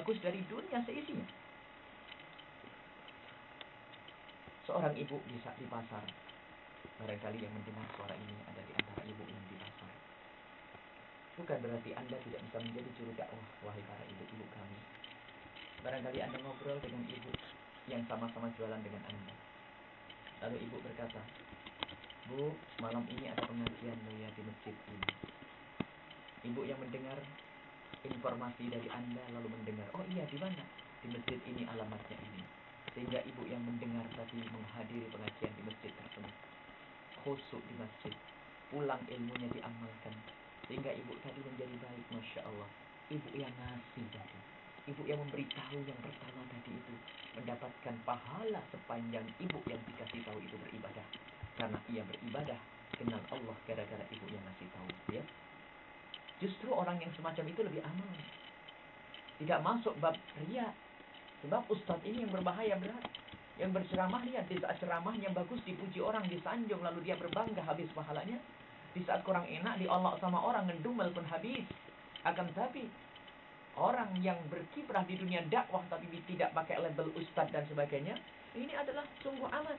bagus dari dunia seisinya. Seorang ibu bisa di pasar. Barangkali yang mendengar suara ini ada di antara ibu yang di pasar. Bukan berarti Anda tidak bisa menjadi juru dakwah, wahai para ibu-ibu kami. Barangkali Anda ngobrol dengan ibu yang sama-sama jualan dengan Anda. Lalu ibu berkata, Bu, malam ini ada pengajian mulia di masjid ini. Ibu yang mendengar informasi dari Anda lalu mendengar, oh iya di mana? Di masjid ini alamatnya ini. Sehingga ibu yang mendengar tadi menghadiri pengajian di masjid tersebut. Khusuk di masjid. Pulang ilmunya diamalkan. Sehingga ibu tadi menjadi baik, Masya Allah. Ibu yang ngasih tadi. Ibu yang memberitahu yang pertama tadi itu mendapatkan pahala sepanjang ibu yang dikasih tahu itu beribadah. Karena ia beribadah kenal Allah gara-gara ibu yang ngasih tahu. Ya. Justru orang yang semacam itu lebih aman. Tidak masuk bab ria. Sebab ustadz ini yang berbahaya berat. Yang berceramah lihat di saat ceramahnya bagus dipuji orang disanjung lalu dia berbangga habis pahalanya. Di saat kurang enak diolok sama orang ngedumel pun habis. Akan tapi orang yang berkiprah di dunia dakwah tapi tidak pakai label ustadz dan sebagainya, ini adalah sungguh amat.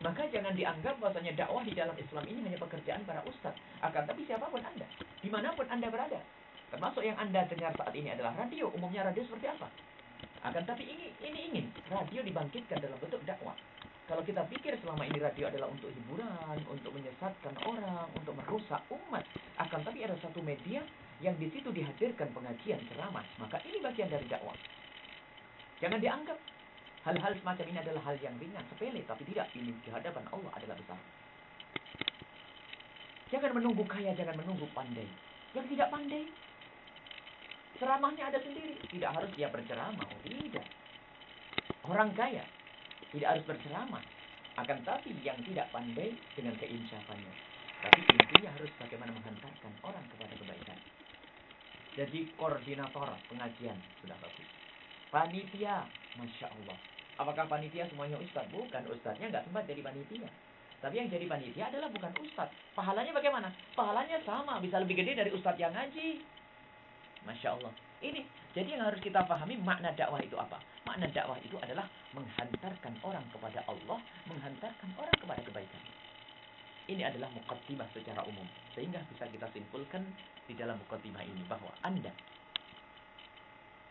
Maka jangan dianggap bahwasanya dakwah di dalam Islam ini hanya pekerjaan para ustadz. Akan tapi siapa pun Anda, di mana pun Anda berada. Termasuk yang Anda dengar saat ini adalah radio. Umumnya radio seperti apa? Akan tapi ini, ini ingin radio dibangkitkan dalam bentuk dakwah. Kalau kita pikir selama ini radio adalah untuk hiburan, untuk menyesatkan orang, untuk merusak umat, akan tapi ada satu media yang di situ dihadirkan pengajian ceramah, maka ini bagian dari dakwah. Jangan dianggap hal-hal semacam ini adalah hal yang ringan, sepele, tapi tidak ini di hadapan Allah adalah besar. Jangan menunggu kaya, jangan menunggu pandai. Yang tidak pandai, ceramahnya ada sendiri. Tidak harus dia berceramah, oh tidak. Orang kaya tidak harus berceramah. Akan tapi yang tidak pandai dengan keinsafannya. Tapi intinya harus bagaimana menghantarkan orang kepada kebaikan. Jadi koordinator pengajian sudah bagus. Panitia, Masya Allah. Apakah panitia semuanya ustaz? Bukan, ustaznya nggak sempat jadi panitia. Tapi yang jadi panitia adalah bukan ustaz. Pahalanya bagaimana? Pahalanya sama, bisa lebih gede dari ustaz yang ngaji. Masya Allah. Ini jadi yang harus kita pahami makna dakwah itu apa? Makna dakwah itu adalah menghantarkan orang kepada Allah, menghantarkan orang kepada kebaikan. Ini adalah mukaddimah secara umum. Sehingga bisa kita simpulkan di dalam mukaddimah ini bahwa Anda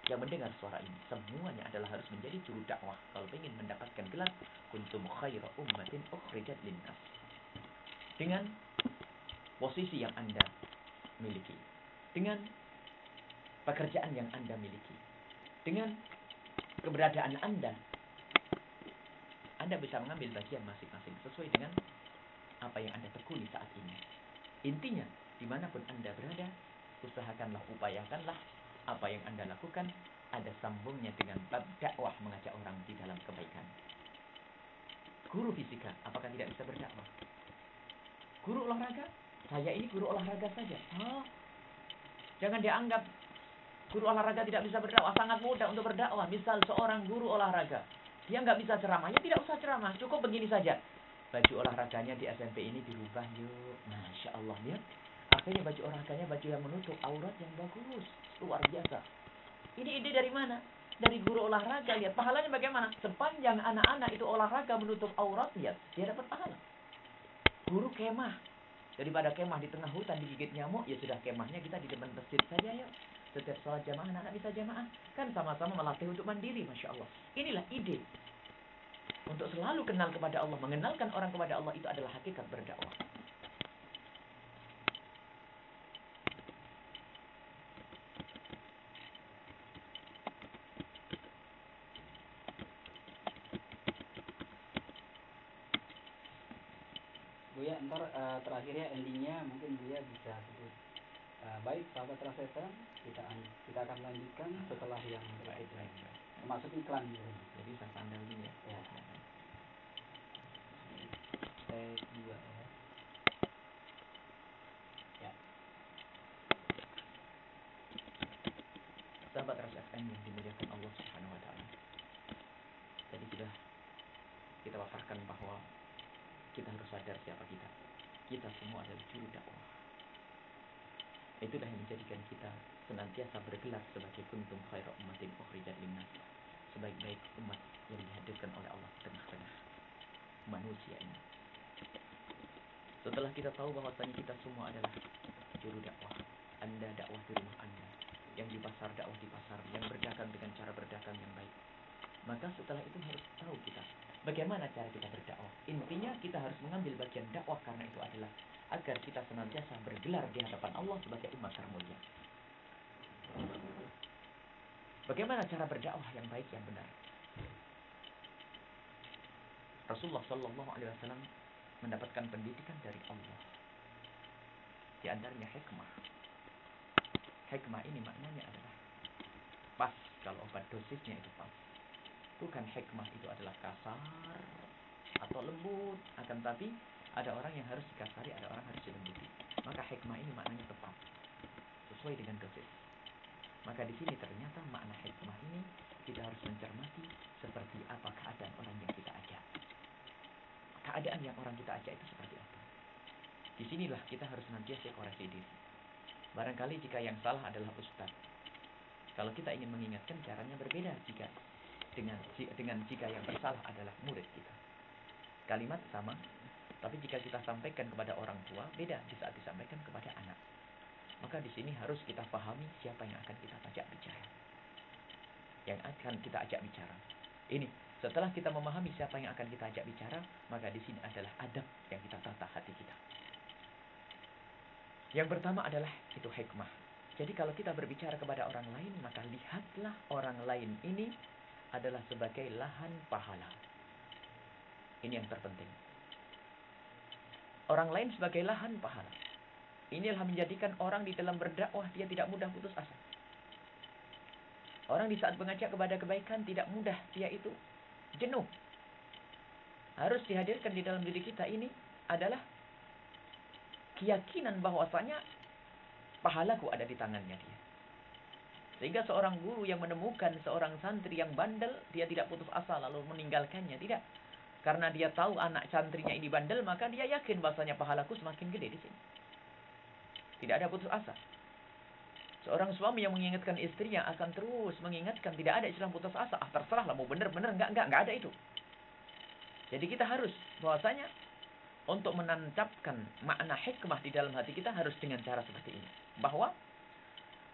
yang mendengar suara ini semuanya adalah harus menjadi juru dakwah kalau ingin mendapatkan gelar kuntum khaira ummatin ukhrijat linnas. Dengan posisi yang Anda miliki. Dengan pekerjaan yang Anda miliki. Dengan keberadaan Anda, Anda bisa mengambil bagian masing-masing sesuai dengan apa yang Anda tekuni saat ini. Intinya, di mana pun Anda berada, usahakanlah, upayakanlah apa yang Anda lakukan ada sambungnya dengan bab dakwah mengajak orang di dalam kebaikan. Guru fisika, apakah tidak bisa berdakwah? Guru olahraga? Saya ini guru olahraga saja. Oh, jangan dianggap Guru olahraga tidak bisa berdakwah, sangat mudah untuk berdakwah. Misal seorang guru olahraga, dia nggak bisa ceramah, ya tidak usah ceramah, cukup begini saja. Baju olahraganya di SMP ini dirubah yuk. Masya Allah ya. Akhirnya baju olahraganya baju yang menutup aurat yang bagus. Luar biasa. Ini ide dari mana? Dari guru olahraga, lihat pahalanya bagaimana? Sepanjang anak-anak itu olahraga menutup aurat, lihat, dia dapat pahala. Guru kemah, daripada kemah di tengah hutan digigit nyamuk, ya sudah kemahnya kita di depan masjid saja ya. Setiap sholat jamaah anak-anak bisa jamaah. Kan sama-sama melatih untuk mandiri, Masya Allah. Inilah ide. Untuk selalu kenal kepada Allah. Mengenalkan orang kepada Allah itu adalah hakikat berdakwah. Buya, ntar uh, terakhirnya endingnya mungkin Buya bisa sebut Uh, baik sahabat Rasetan, kita kita akan lanjutkan setelah yang baik, baik, termasuk iklan ya. Jadi saya pandang ini ya. ya. Dua ya. Ya. Sahabat FM yang dimuliakan Allah Subhanahu wa taala. Tadi sudah kita paparkan bahwa kita harus sadar siapa kita. Kita semua adalah juru dakwah Itulah yang menjadikan kita senantiasa bergelar sebagai kuntum khairu ummatin terbaik umat yang dihadirkan oleh Allah tengah-tengah manusia ini. Setelah kita tahu bahwasanya kita semua adalah juru dakwah, Anda dakwah di rumah Anda, yang di pasar dakwah di pasar, yang berdagang dengan cara berdagang yang baik. Maka setelah itu harus tahu kita bagaimana cara kita berdakwah. Intinya kita harus mengambil bagian dakwah karena itu adalah agar kita senantiasa bergelar di hadapan Allah sebagai umat termulia. Bagaimana cara berdakwah yang baik yang benar? Rasulullah Shallallahu Alaihi Wasallam mendapatkan pendidikan dari Allah. Di antaranya hikmah. Hikmah ini maknanya adalah pas kalau obat dosisnya itu pas. Bukan hikmah itu adalah kasar atau lembut, akan tapi ada orang yang harus dikasari, ada orang harus dilembuti. Maka hikmah ini maknanya tepat, sesuai dengan dosis. Maka di sini ternyata makna hikmah ini kita harus mencermati seperti apa keadaan orang yang kita ajak. Keadaan yang orang kita ajak itu seperti apa. Di sinilah kita harus nanti koreksi diri. Barangkali jika yang salah adalah ustaz. Kalau kita ingin mengingatkan caranya berbeda jika dengan dengan jika yang bersalah adalah murid kita. Kalimat sama, tapi jika kita sampaikan kepada orang tua, beda di saat disampaikan kepada anak. Maka di sini harus kita pahami siapa yang akan kita ajak bicara. Yang akan kita ajak bicara. Ini, setelah kita memahami siapa yang akan kita ajak bicara, maka di sini adalah adab yang kita tata hati kita. Yang pertama adalah itu hikmah. Jadi kalau kita berbicara kepada orang lain, maka lihatlah orang lain ini adalah sebagai lahan pahala. Ini yang terpenting. Orang lain sebagai lahan pahala. Inilah menjadikan orang di dalam berdakwah dia tidak mudah putus asa. Orang di saat mengajak kepada kebaikan tidak mudah dia itu jenuh. Harus dihadirkan di dalam diri kita ini adalah keyakinan bahwasanya pahalaku ada di tangannya dia. Sehingga seorang guru yang menemukan seorang santri yang bandel, dia tidak putus asa lalu meninggalkannya. Tidak. Karena dia tahu anak santrinya ini bandel, maka dia yakin bahasanya pahalaku semakin gede di sini. Tidak ada putus asa. Seorang suami yang mengingatkan istrinya akan terus mengingatkan. Tidak ada istilah putus asa. Ah terserah lah mau benar-benar enggak, enggak, enggak ada itu. Jadi kita harus bahwasanya untuk menancapkan makna hikmah di dalam hati kita harus dengan cara seperti ini. Bahwa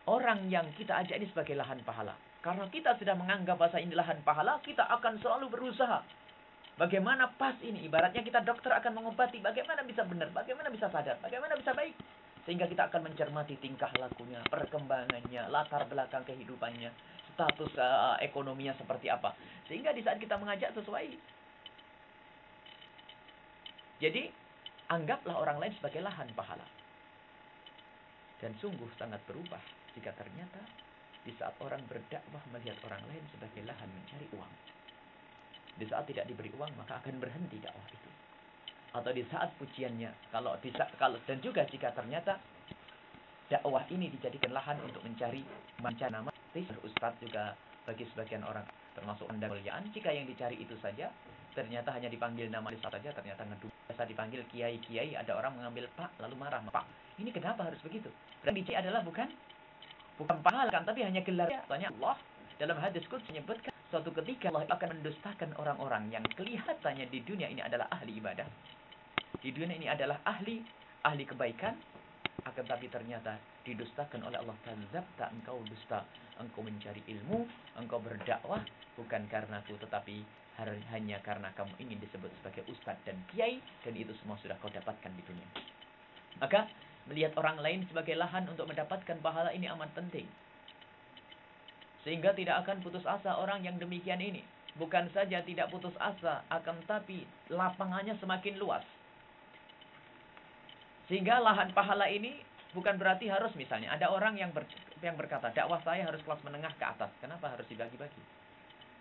orang yang kita ajak ini sebagai lahan pahala. Karena kita sudah menganggap bahasa ini lahan pahala, kita akan selalu berusaha. Bagaimana pas ini? Ibaratnya kita dokter akan mengobati. Bagaimana bisa benar? Bagaimana bisa sadar? Bagaimana bisa baik? Sehingga kita akan mencermati tingkah lakunya, perkembangannya, latar belakang kehidupannya, status uh, ekonominya seperti apa. Sehingga di saat kita mengajak sesuai. Jadi, anggaplah orang lain sebagai lahan pahala. Dan sungguh sangat berubah jika ternyata di saat orang berdakwah melihat orang lain sebagai lahan mencari uang. Di saat tidak diberi uang maka akan berhenti dakwah itu. Atau di saat pujiannya, kalau bisa kalau dan juga jika ternyata dakwah ini dijadikan lahan untuk mencari manca nama, ustadz juga bagi sebagian orang termasuk anda muliaan jika yang dicari itu saja ternyata hanya dipanggil nama saja ternyata ngedu biasa dipanggil kiai kiai ada orang mengambil pak lalu marah pak ini kenapa harus begitu dicari adalah bukan bukan pahala tapi hanya gelar. Tanya Allah dalam hadis kudus menyebutkan suatu ketika Allah akan mendustakan orang-orang yang kelihatannya di dunia ini adalah ahli ibadah. Di dunia ini adalah ahli ahli kebaikan. Akan tapi ternyata didustakan oleh Allah. Kadzabta engkau dusta. Engkau mencari ilmu engkau berdakwah. Bukan karena aku tetapi hanya karena kamu ingin disebut sebagai ustadz dan kiai. Dan itu semua sudah kau dapatkan di dunia. Maka Melihat orang lain sebagai lahan untuk mendapatkan pahala ini amat penting. Sehingga tidak akan putus asa orang yang demikian ini. Bukan saja tidak putus asa, akan tapi lapangannya semakin luas. Sehingga lahan pahala ini bukan berarti harus misalnya ada orang yang ber, yang berkata dakwah saya harus kelas menengah ke atas. Kenapa harus dibagi-bagi?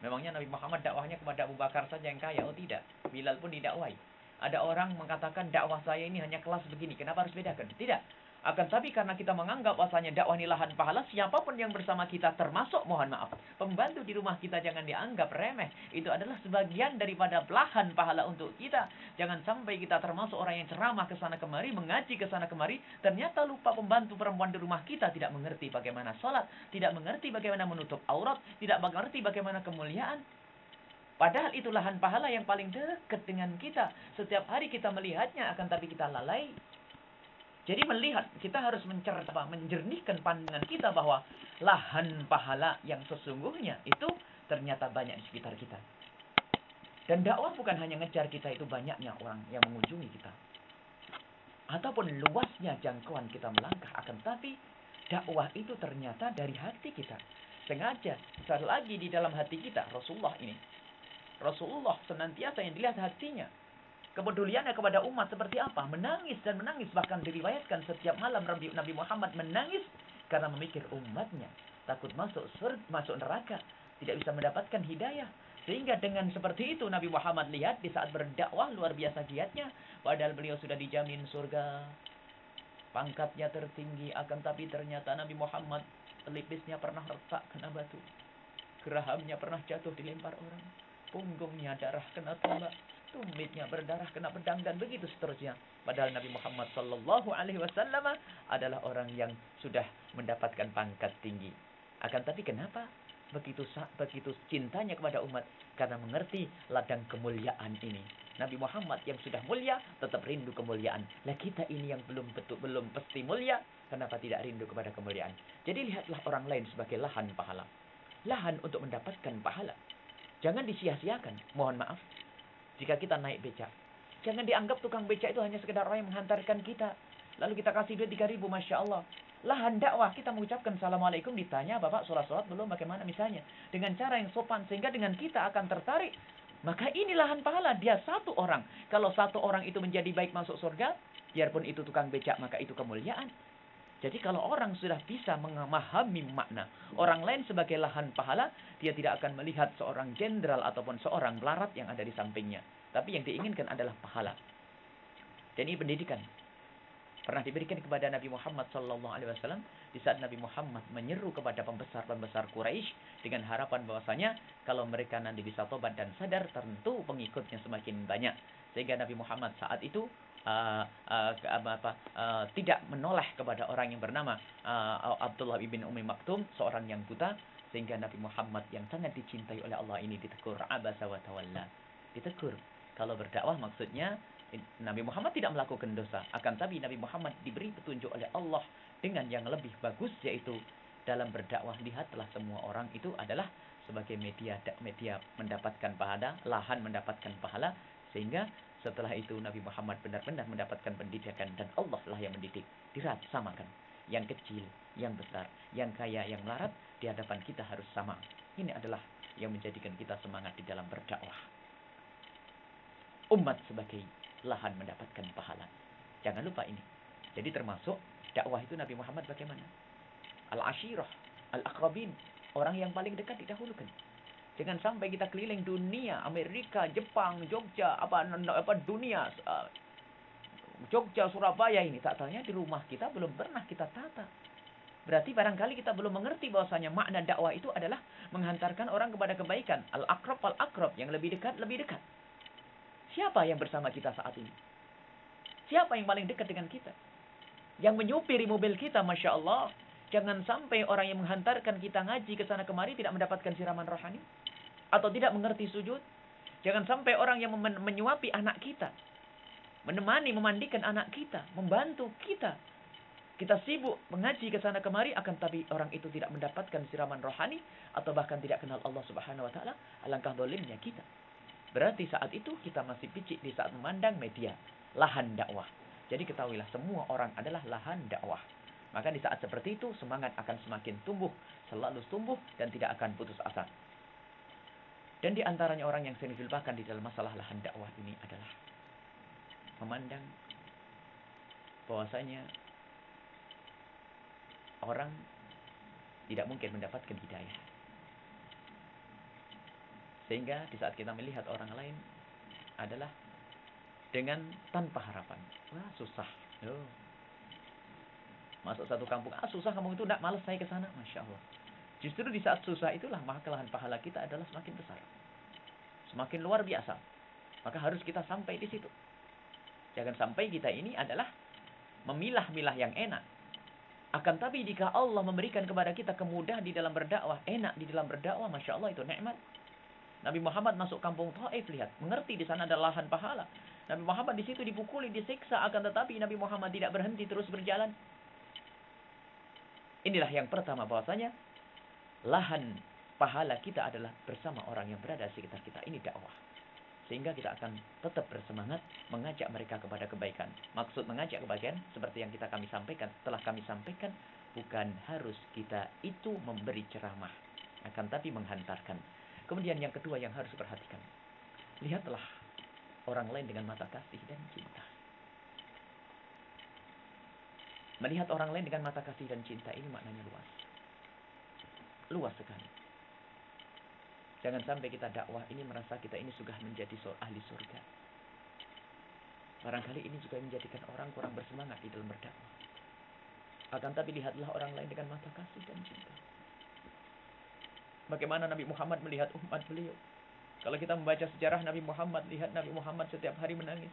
Memangnya Nabi Muhammad dakwahnya kepada Abu Bakar saja yang kaya? Oh tidak. Bilal pun didakwai. Ada orang mengatakan dakwah saya ini hanya kelas begini. Kenapa harus bedakan? Tidak. Akan tapi karena kita menganggap bahwasanya dakwah ini lahan pahala, siapa pun yang bersama kita termasuk mohon maaf, pembantu di rumah kita jangan dianggap remeh. Itu adalah sebagian daripada lahan pahala untuk kita. Jangan sampai kita termasuk orang yang ceramah ke sana kemari, mengaji ke sana kemari, ternyata lupa pembantu perempuan di rumah kita tidak mengerti bagaimana sholat, tidak mengerti bagaimana menutup aurat, tidak mengerti bagaimana kemuliaan, Padahal itu lahan pahala yang paling dekat dengan kita. Setiap hari kita melihatnya, akan tapi kita lalai. Jadi melihat, kita harus mencerita, menjernihkan pandangan kita bahwa lahan pahala yang sesungguhnya itu ternyata banyak di sekitar kita. Dan dakwah bukan hanya ngejar kita itu banyaknya orang yang mengunjungi kita. Ataupun luasnya jangkauan kita melangkah. Akan tapi dakwah itu ternyata dari hati kita. Sengaja, besar lagi di dalam hati kita, Rasulullah ini. Rasulullah senantiasa yang dilihat hatinya kepeduliannya kepada umat seperti apa? Menangis dan menangis. Bahkan diriwayatkan setiap malam Nabi Muhammad menangis karena memikir umatnya. Takut masuk surga, masuk neraka. Tidak bisa mendapatkan hidayah. Sehingga dengan seperti itu Nabi Muhammad lihat di saat berdakwah luar biasa giatnya. Padahal beliau sudah dijamin surga. Pangkatnya tertinggi. Akan tapi ternyata Nabi Muhammad pelipisnya pernah retak kena batu. Gerahamnya pernah jatuh dilempar orang. Punggungnya darah kena tombak tumitnya berdarah kena pedang dan begitu seterusnya. Padahal Nabi Muhammad Sallallahu Alaihi Wasallam adalah orang yang sudah mendapatkan pangkat tinggi. Akan tapi kenapa begitu begitu cintanya kepada umat? Karena mengerti ladang kemuliaan ini. Nabi Muhammad yang sudah mulia tetap rindu kemuliaan. Lah kita ini yang belum betul belum pasti mulia, kenapa tidak rindu kepada kemuliaan? Jadi lihatlah orang lain sebagai lahan pahala. Lahan untuk mendapatkan pahala. Jangan disia-siakan. Mohon maaf, jika kita naik becak. Jangan dianggap tukang becak itu hanya sekedar orang yang menghantarkan kita. Lalu kita kasih duit 3 ribu, Masya Allah. Lahan dakwah, kita mengucapkan Assalamualaikum, ditanya, Bapak sholat-sholat belum, bagaimana misalnya. Dengan cara yang sopan, sehingga dengan kita akan tertarik. Maka ini lahan pahala, dia satu orang. Kalau satu orang itu menjadi baik masuk surga, biarpun itu tukang becak, maka itu kemuliaan. Jadi kalau orang sudah bisa memahami makna orang lain sebagai lahan pahala, dia tidak akan melihat seorang jenderal ataupun seorang melarat yang ada di sampingnya. Tapi yang diinginkan adalah pahala. Dan ini pendidikan. Pernah diberikan kepada Nabi Muhammad SAW di saat Nabi Muhammad menyeru kepada pembesar-pembesar Quraisy dengan harapan bahwasanya kalau mereka nanti bisa tobat dan sadar, tentu pengikutnya semakin banyak. Sehingga Nabi Muhammad saat itu uh, uh, apa, uh, tidak menoleh kepada orang yang bernama uh, Abdullah ibn Umi Maktum, seorang yang buta, sehingga Nabi Muhammad yang sangat dicintai oleh Allah ini ditegur abasa wa tawalla. Ditegur. Kalau berdakwah maksudnya Nabi Muhammad tidak melakukan dosa, akan tapi Nabi Muhammad diberi petunjuk oleh Allah dengan yang lebih bagus yaitu dalam berdakwah lihatlah semua orang itu adalah sebagai media media mendapatkan pahala, lahan mendapatkan pahala sehingga setelah itu Nabi Muhammad benar-benar mendapatkan pendidikan dan Allah lah yang mendidik. Dirasamakan. Yang kecil, yang besar, yang kaya, yang melarat di hadapan kita harus sama. Ini adalah yang menjadikan kita semangat di dalam berdakwah. Umat sebagai lahan mendapatkan pahala. Jangan lupa ini. Jadi termasuk dakwah itu Nabi Muhammad bagaimana? Al-ashirah, al-akrabin, orang yang paling dekat didahulukan. Jangan sampai kita keliling dunia, Amerika, Jepang, Jogja, apa apa dunia, uh, Jogja, Surabaya ini tak tanya di rumah kita belum pernah kita tata. Berarti barangkali kita belum mengerti bahwasanya makna dakwah itu adalah menghantarkan orang kepada kebaikan. Al-akrab al-akrab, yang lebih dekat, lebih dekat. Siapa yang bersama kita saat ini? Siapa yang paling dekat dengan kita? Yang menyupiri mobil kita, Masya Allah. Jangan sampai orang yang menghantarkan kita ngaji ke sana kemari tidak mendapatkan siraman rohani atau tidak mengerti sujud. Jangan sampai orang yang menyuapi anak kita, menemani, memandikan anak kita, membantu kita. Kita sibuk mengaji ke sana kemari akan tapi orang itu tidak mendapatkan siraman rohani atau bahkan tidak kenal Allah Subhanahu wa taala, alangkah dolimnya kita. Berarti saat itu kita masih picik di saat memandang media, lahan dakwah. Jadi ketahuilah semua orang adalah lahan dakwah. Maka di saat seperti itu semangat akan semakin tumbuh, selalu tumbuh dan tidak akan putus asa. Dan di antaranya orang yang sering dilupakan di dalam masalah lahan dakwah ini adalah memandang bahwasanya orang tidak mungkin mendapatkan hidayah. Sehingga di saat kita melihat orang lain adalah dengan tanpa harapan. Wah, susah. Oh. Masuk satu kampung, ah susah kampung itu, tidak malas saya ke sana. Masya Allah. Justru di saat susah itulah maka kelahan pahala kita adalah semakin besar. Semakin luar biasa. Maka harus kita sampai di situ. Jangan sampai kita ini adalah memilah-milah yang enak. Akan tapi jika Allah memberikan kepada kita kemudahan di dalam berdakwah, enak di dalam berdakwah, Masya Allah itu nikmat. Nabi Muhammad masuk kampung Taif lihat, mengerti di sana ada lahan pahala. Nabi Muhammad di situ dipukuli, disiksa akan tetapi Nabi Muhammad tidak berhenti terus berjalan. Inilah yang pertama bahwasanya lahan pahala kita adalah bersama orang yang berada di sekitar kita. Ini dakwah. Sehingga kita akan tetap bersemangat mengajak mereka kepada kebaikan. Maksud mengajak kebaikan seperti yang kita kami sampaikan. Setelah kami sampaikan, bukan harus kita itu memberi ceramah. Akan tapi menghantarkan. Kemudian yang kedua yang harus perhatikan. Lihatlah orang lain dengan mata kasih dan cinta. Melihat orang lain dengan mata kasih dan cinta ini maknanya luas. Luas sekali. Jangan sampai kita dakwah ini merasa kita ini sudah menjadi ahli surga. Barangkali ini juga menjadikan orang kurang bersemangat di dalam berdakwah. Akan tapi lihatlah orang lain dengan mata kasih dan cinta. Bagaimana Nabi Muhammad melihat umat beliau. Kalau kita membaca sejarah Nabi Muhammad, lihat Nabi Muhammad setiap hari menangis.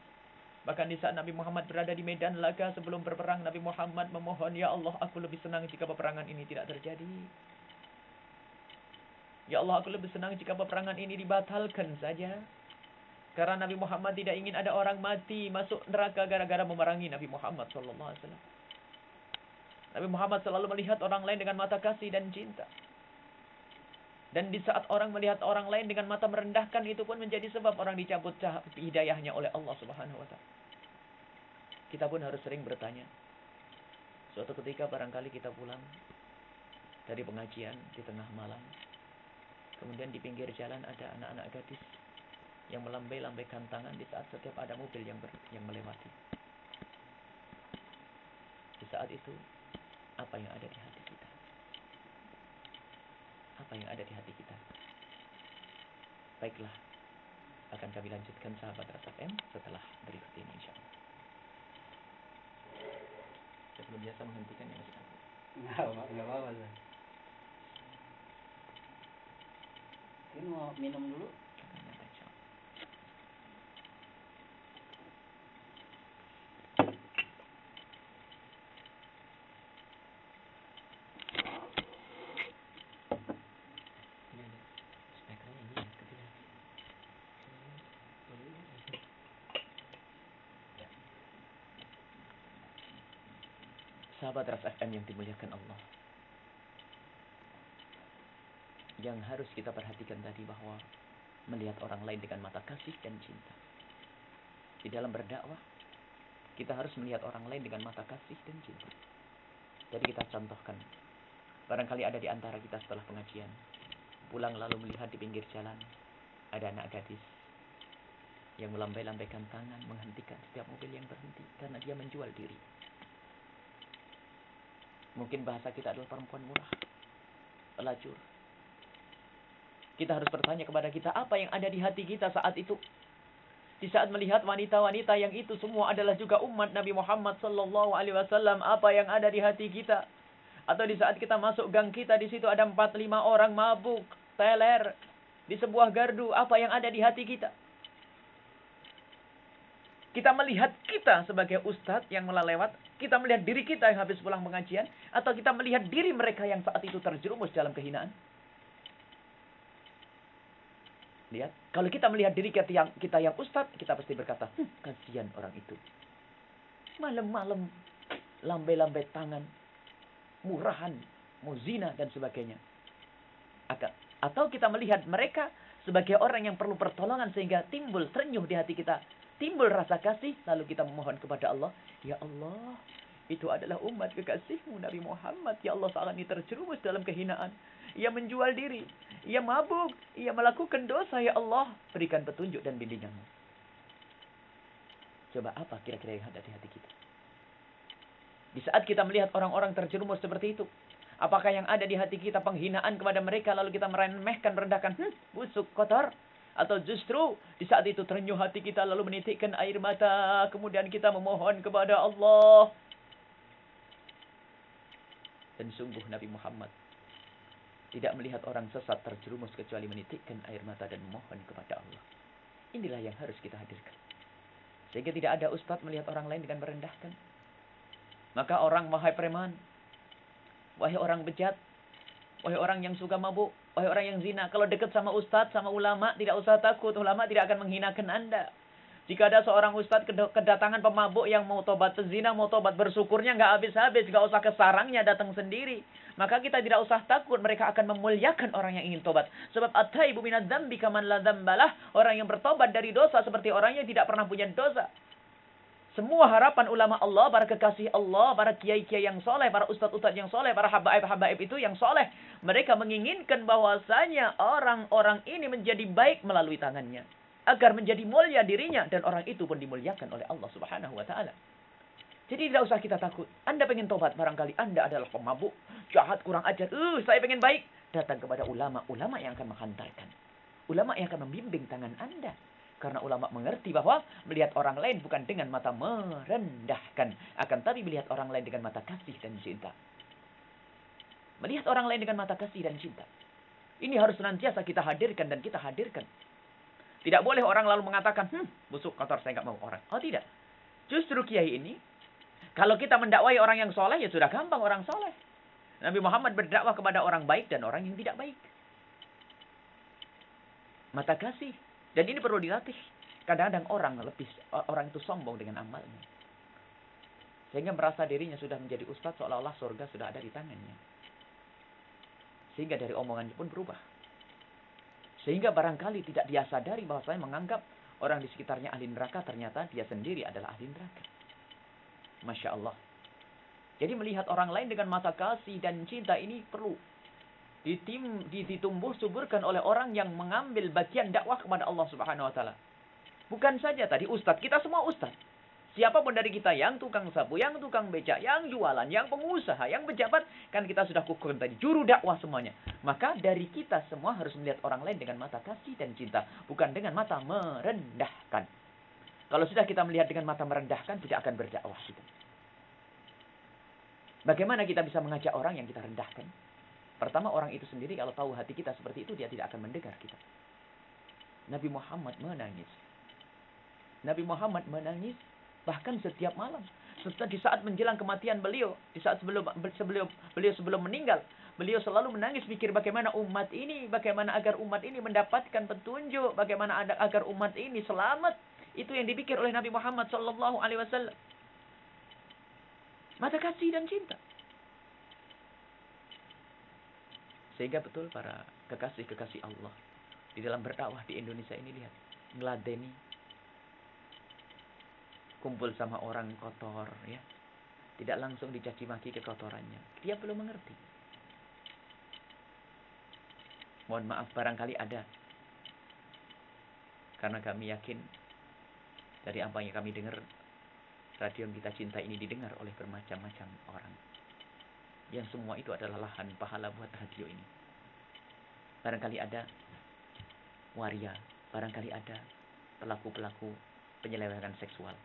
Bahkan di saat Nabi Muhammad berada di medan laga sebelum berperang, Nabi Muhammad memohon, Ya Allah, aku lebih senang jika peperangan ini tidak terjadi. Ya Allah, aku lebih senang jika peperangan ini dibatalkan saja. Karena Nabi Muhammad tidak ingin ada orang mati masuk neraka gara-gara memerangi Nabi Muhammad. Nabi Muhammad selalu melihat orang lain dengan mata kasih dan cinta. Dan di saat orang melihat orang lain dengan mata merendahkan itu pun menjadi sebab orang dicabut hidayahnya oleh Allah Subhanahu wa taala. Kita pun harus sering bertanya. Suatu ketika barangkali kita pulang dari pengajian di tengah malam, Kemudian di pinggir jalan ada anak-anak gadis yang melambai-lambaikan tangan di saat setiap ada mobil yang ber, yang melewati. Di saat itu, apa yang ada di hati kita? Apa yang ada di hati kita? Baiklah, akan kami lanjutkan sahabat Rasa M setelah berikut ini insya Allah. Sebelum biasa menghentikan yang masih takut. Nggak apa-apa. Ini mau minum dulu. Sahabat Ras FM yang dimuliakan Allah yang harus kita perhatikan tadi bahwa melihat orang lain dengan mata kasih dan cinta. Di dalam berdakwah, kita harus melihat orang lain dengan mata kasih dan cinta. Jadi kita contohkan, barangkali ada di antara kita setelah pengajian, pulang lalu melihat di pinggir jalan, ada anak gadis yang melambai-lambaikan tangan menghentikan setiap mobil yang berhenti karena dia menjual diri. Mungkin bahasa kita adalah perempuan murah, pelacur, kita harus bertanya kepada kita apa yang ada di hati kita saat itu. Di saat melihat wanita-wanita yang itu semua adalah juga umat Nabi Muhammad sallallahu alaihi wasallam, apa yang ada di hati kita? Atau di saat kita masuk gang kita di situ ada empat lima orang mabuk, teler di sebuah gardu, apa yang ada di hati kita? Kita melihat kita sebagai ustadz yang melewat, kita melihat diri kita yang habis pulang pengajian, atau kita melihat diri mereka yang saat itu terjerumus dalam kehinaan. Lihat, kalau kita melihat diri kita yang kita yang ustadz, kita pasti berkata, hm, kasihan orang itu. Malam-malam lambai-lambai tangan, murahan, muzina dan sebagainya. Atau kita melihat mereka sebagai orang yang perlu pertolongan sehingga timbul terenyuh di hati kita. Timbul rasa kasih, lalu kita memohon kepada Allah, Ya Allah, itu adalah umat kekasihmu Nabi Muhammad. Ya Allah, saat ini terjerumus dalam kehinaan. Ia menjual diri. Ia mabuk. Ia melakukan dosa. Ya Allah, berikan petunjuk dan bimbinganmu. Coba apa kira-kira yang ada di hati kita? Di saat kita melihat orang-orang terjerumus seperti itu. Apakah yang ada di hati kita penghinaan kepada mereka lalu kita meremehkan, merendahkan, hm, busuk, kotor. Atau justru di saat itu terenyuh hati kita lalu menitikkan air mata. Kemudian kita memohon kepada Allah dan sungguh Nabi Muhammad tidak melihat orang sesat terjerumus kecuali menitikkan air mata dan mohon kepada Allah. Inilah yang harus kita hadirkan. Sehingga tidak ada ustadz melihat orang lain dengan merendahkan. Maka orang wahai preman, wahai orang bejat, Wahai orang yang suka mabuk, wahai orang yang zina, kalau dekat sama ustadz, sama ulama, tidak usah takut. Ulama tidak akan menghinakan Anda. Jika ada seorang ustadz kedatangan pemabuk yang mau tobat zina, mau tobat bersyukurnya nggak habis-habis, nggak usah ke sarangnya datang sendiri. Maka kita tidak usah takut, mereka akan memuliakan orang yang ingin tobat. Sebab at-taibu minadz dzambi kaman la dzambalah, orang yang bertobat dari dosa seperti orang yang tidak pernah punya dosa. Semua harapan ulama Allah, para kekasih Allah, para kiai-kiai yang soleh, para ustadz-ustadz yang soleh, para habaib-habaib itu yang soleh. Mereka menginginkan bahwasanya orang-orang ini menjadi baik melalui tangannya agar menjadi mulia dirinya dan orang itu pun dimuliakan oleh Allah Subhanahu wa taala. Jadi tidak usah kita takut. Anda pengen tobat barangkali Anda adalah pemabuk, jahat, kurang ajar. Uh, saya pengen baik. Datang kepada ulama, ulama yang akan menghantarkan. Ulama yang akan membimbing tangan Anda. Karena ulama mengerti bahwa melihat orang lain bukan dengan mata merendahkan. Akan tapi melihat orang lain dengan mata kasih dan cinta. Melihat orang lain dengan mata kasih dan cinta. Ini harus senantiasa kita hadirkan dan kita hadirkan. Tidak boleh orang lalu mengatakan, hmm, busuk kotor saya nggak mau orang. Oh tidak. Justru kiai ini, kalau kita mendakwai orang yang soleh, ya sudah gampang orang soleh. Nabi Muhammad berdakwah kepada orang baik dan orang yang tidak baik. Mata kasih. Dan ini perlu dilatih. Kadang-kadang orang lebih orang itu sombong dengan amalnya. Sehingga merasa dirinya sudah menjadi ustadz seolah-olah surga sudah ada di tangannya. Sehingga dari omongannya pun berubah. Sehingga barangkali tidak dia sadari bahwa saya menganggap orang di sekitarnya ahli neraka ternyata dia sendiri adalah ahli neraka. Masya Allah. Jadi melihat orang lain dengan mata kasih dan cinta ini perlu ditim, ditumbuh suburkan oleh orang yang mengambil bagian dakwah kepada Allah Subhanahu wa taala. Bukan saja tadi ustadz, kita semua ustadz. Siapa pun dari kita yang tukang sapu, yang tukang becak, yang jualan, yang pengusaha, yang pejabat, kan kita sudah kukurin tadi juru dakwah semuanya. Maka dari kita semua harus melihat orang lain dengan mata kasih dan cinta, bukan dengan mata merendahkan. Kalau sudah kita melihat dengan mata merendahkan, tidak akan berdakwah kita. Bagaimana kita bisa mengajak orang yang kita rendahkan? Pertama orang itu sendiri kalau tahu hati kita seperti itu, dia tidak akan mendengar kita. Nabi Muhammad menangis. Nabi Muhammad menangis Bahkan setiap malam. Setelah di saat menjelang kematian beliau, di saat sebelum sebelum beliau sebelum meninggal, beliau selalu menangis pikir bagaimana umat ini, bagaimana agar umat ini mendapatkan petunjuk, bagaimana agar umat ini selamat. Itu yang dipikir oleh Nabi Muhammad sallallahu alaihi wasallam. Mata kasih dan cinta. Sehingga betul para kekasih-kekasih Allah di dalam berdakwah di Indonesia ini lihat, meladeni kumpul sama orang kotor ya. Tidak langsung dicaci maki kekotorannya. Dia belum mengerti. Mohon maaf barangkali ada. Karena kami yakin dari apa yang kami dengar radio yang kita cinta ini didengar oleh bermacam-macam orang. Yang semua itu adalah lahan pahala buat radio ini. Barangkali ada waria barangkali ada pelaku-pelaku penyelewengan seksual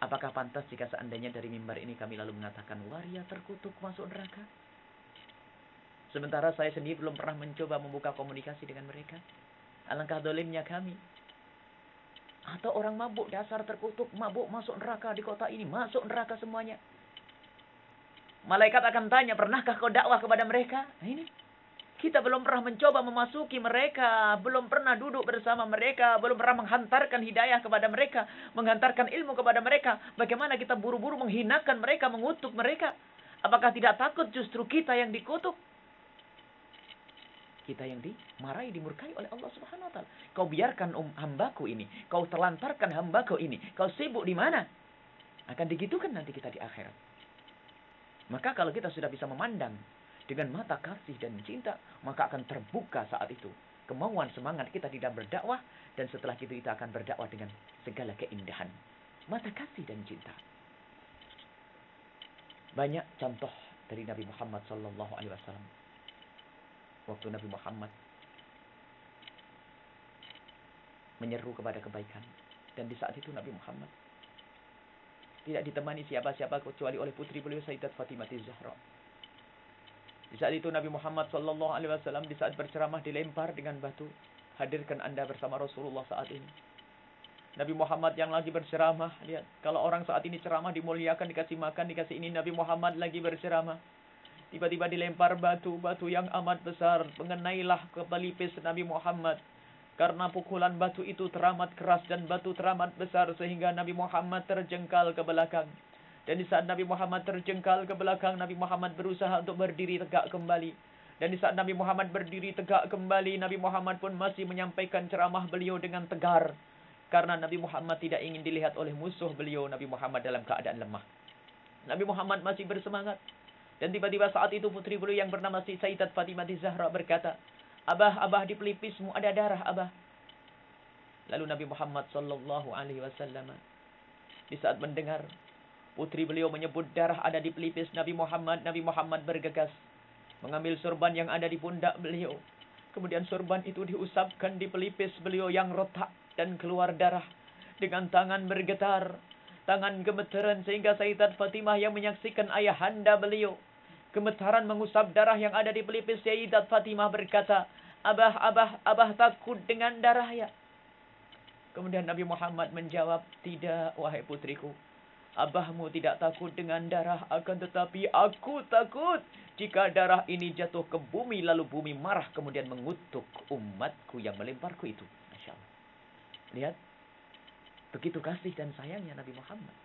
Apakah pantas jika seandainya dari mimbar ini kami lalu mengatakan waria terkutuk masuk neraka? Sementara saya sendiri belum pernah mencoba membuka komunikasi dengan mereka. Alangkah dolimnya kami. Atau orang mabuk dasar terkutuk, mabuk masuk neraka di kota ini. Masuk neraka semuanya. Malaikat akan tanya, pernahkah kau dakwah kepada mereka? Nah ini. Kita belum pernah mencoba memasuki mereka, belum pernah duduk bersama mereka, belum pernah menghantarkan hidayah kepada mereka, menghantarkan ilmu kepada mereka. Bagaimana kita buru-buru menghinakan mereka, mengutuk mereka? Apakah tidak takut justru kita yang dikutuk? Kita yang dimarahi, dimurkai oleh Allah Subhanahu wa taala. Kau biarkan um, hambaku ini, kau telantarkan hambaku ini, kau sibuk di mana? Akan digitukan nanti kita di akhirat. Maka kalau kita sudah bisa memandang dengan mata kasih dan cinta, maka akan terbuka saat itu kemauan semangat kita tidak berdakwah dan setelah itu kita akan berdakwah dengan segala keindahan mata kasih dan cinta. Banyak contoh dari Nabi Muhammad sallallahu alaihi wasallam. Waktu Nabi Muhammad menyeru kepada kebaikan dan di saat itu Nabi Muhammad tidak ditemani siapa-siapa kecuali oleh putri beliau Sayyidat Fatimah Zahra di saat itu Nabi Muhammad Sallallahu Alaihi Wasallam di saat berceramah dilempar dengan batu. Hadirkan anda bersama Rasulullah saat ini. Nabi Muhammad yang lagi berceramah. Lihat, kalau orang saat ini ceramah dimuliakan, dikasih makan, dikasih ini. Nabi Muhammad lagi berceramah. Tiba-tiba dilempar batu, batu yang amat besar. Mengenailah ke pelipis Nabi Muhammad. Karena pukulan batu itu teramat keras dan batu teramat besar sehingga Nabi Muhammad terjengkal ke belakang. Dan di saat Nabi Muhammad terjengkal ke belakang, Nabi Muhammad berusaha untuk berdiri tegak kembali. Dan di saat Nabi Muhammad berdiri tegak kembali, Nabi Muhammad pun masih menyampaikan ceramah beliau dengan tegar. Karena Nabi Muhammad tidak ingin dilihat oleh musuh beliau, Nabi Muhammad dalam keadaan lemah. Nabi Muhammad masih bersemangat. Dan tiba-tiba saat itu putri beliau yang bernama si Sayyidat Fatimah di Zahra berkata, Abah, abah di pelipismu ada darah, abah. Lalu Nabi Muhammad sallallahu alaihi wasallam di saat mendengar putri beliau menyebut darah ada di pelipis Nabi Muhammad, Nabi Muhammad bergegas mengambil sorban yang ada di pundak beliau. Kemudian sorban itu diusapkan di pelipis beliau yang rotak dan keluar darah. Dengan tangan bergetar, tangan gemeteran sehingga Sayyidat Fatimah yang menyaksikan ayahanda beliau Gemetaran mengusap darah yang ada di pelipis Sayyidat Fatimah berkata, Abah, abah, abah takut dengan darah ya. Kemudian Nabi Muhammad menjawab, Tidak, wahai putriku. Abahmu tidak takut dengan darah, akan tetapi aku takut jika darah ini jatuh ke bumi, lalu bumi marah kemudian mengutuk umatku yang melemparku itu. Masya Allah. Lihat, begitu kasih dan sayangnya Nabi Muhammad.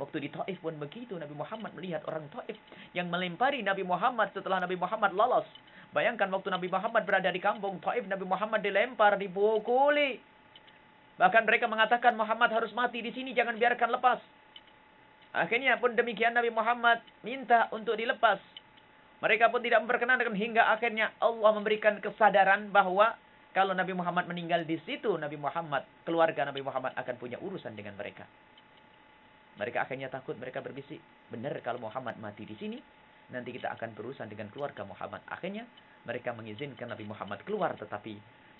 Waktu di Taif pun begitu. Nabi Muhammad melihat orang Taif yang melempari Nabi Muhammad setelah Nabi Muhammad lolos. Bayangkan waktu Nabi Muhammad berada di kampung Taif, Nabi Muhammad dilempar, dipukuli. Bahkan mereka mengatakan Muhammad harus mati di sini, jangan biarkan lepas. Akhirnya pun demikian Nabi Muhammad minta untuk dilepas. Mereka pun tidak memperkenankan hingga akhirnya Allah memberikan kesadaran bahwa kalau Nabi Muhammad meninggal di situ, Nabi Muhammad, keluarga Nabi Muhammad akan punya urusan dengan mereka. Mereka akhirnya takut, mereka berbisik, benar kalau Muhammad mati di sini, nanti kita akan berurusan dengan keluarga Muhammad. Akhirnya mereka mengizinkan Nabi Muhammad keluar, tetapi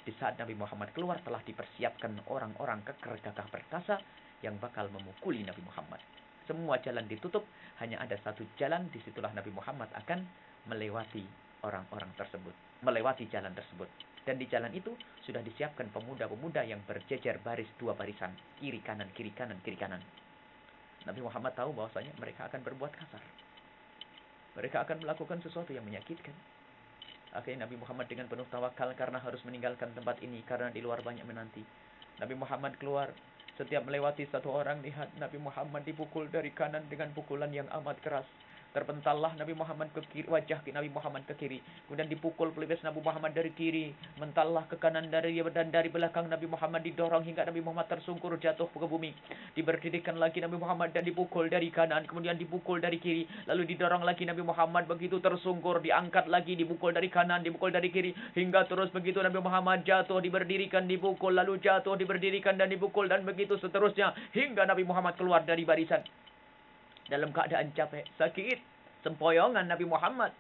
di saat Nabi Muhammad keluar telah dipersiapkan orang-orang keker gagah perkasa yang bakal memukuli Nabi Muhammad. Semua jalan ditutup, hanya ada satu jalan, di situlah Nabi Muhammad akan melewati orang-orang tersebut, melewati jalan tersebut. Dan di jalan itu sudah disiapkan pemuda-pemuda yang berjejer baris dua barisan, kiri kanan, kiri kanan, kiri kanan. Nabi Muhammad tahu bahwasanya mereka akan berbuat kasar. Mereka akan melakukan sesuatu yang menyakitkan. Akhirnya Nabi Muhammad dengan penuh tawakal karena harus meninggalkan tempat ini karena di luar banyak menanti. Nabi Muhammad keluar. Setiap melewati satu orang lihat Nabi Muhammad dipukul dari kanan dengan pukulan yang amat keras. Terpentallah Nabi Muhammad ke kiri, wajah Nabi Muhammad ke kiri. Kemudian dipukul pelipis Nabi Muhammad dari kiri. Mentallah ke kanan dari dan dari belakang Nabi Muhammad didorong hingga Nabi Muhammad tersungkur jatuh ke bumi. Diberdirikan lagi Nabi Muhammad dan dipukul dari kanan. Kemudian dipukul dari kiri. Lalu didorong lagi Nabi Muhammad begitu tersungkur. Diangkat lagi, dipukul dari kanan, dipukul dari kiri. Hingga terus begitu Nabi Muhammad jatuh, diberdirikan, dipukul. Lalu jatuh, diberdirikan dan dipukul. Dan begitu seterusnya. Hingga Nabi Muhammad keluar dari barisan dalam keadaan capek, sakit, sempoyongan Nabi Muhammad.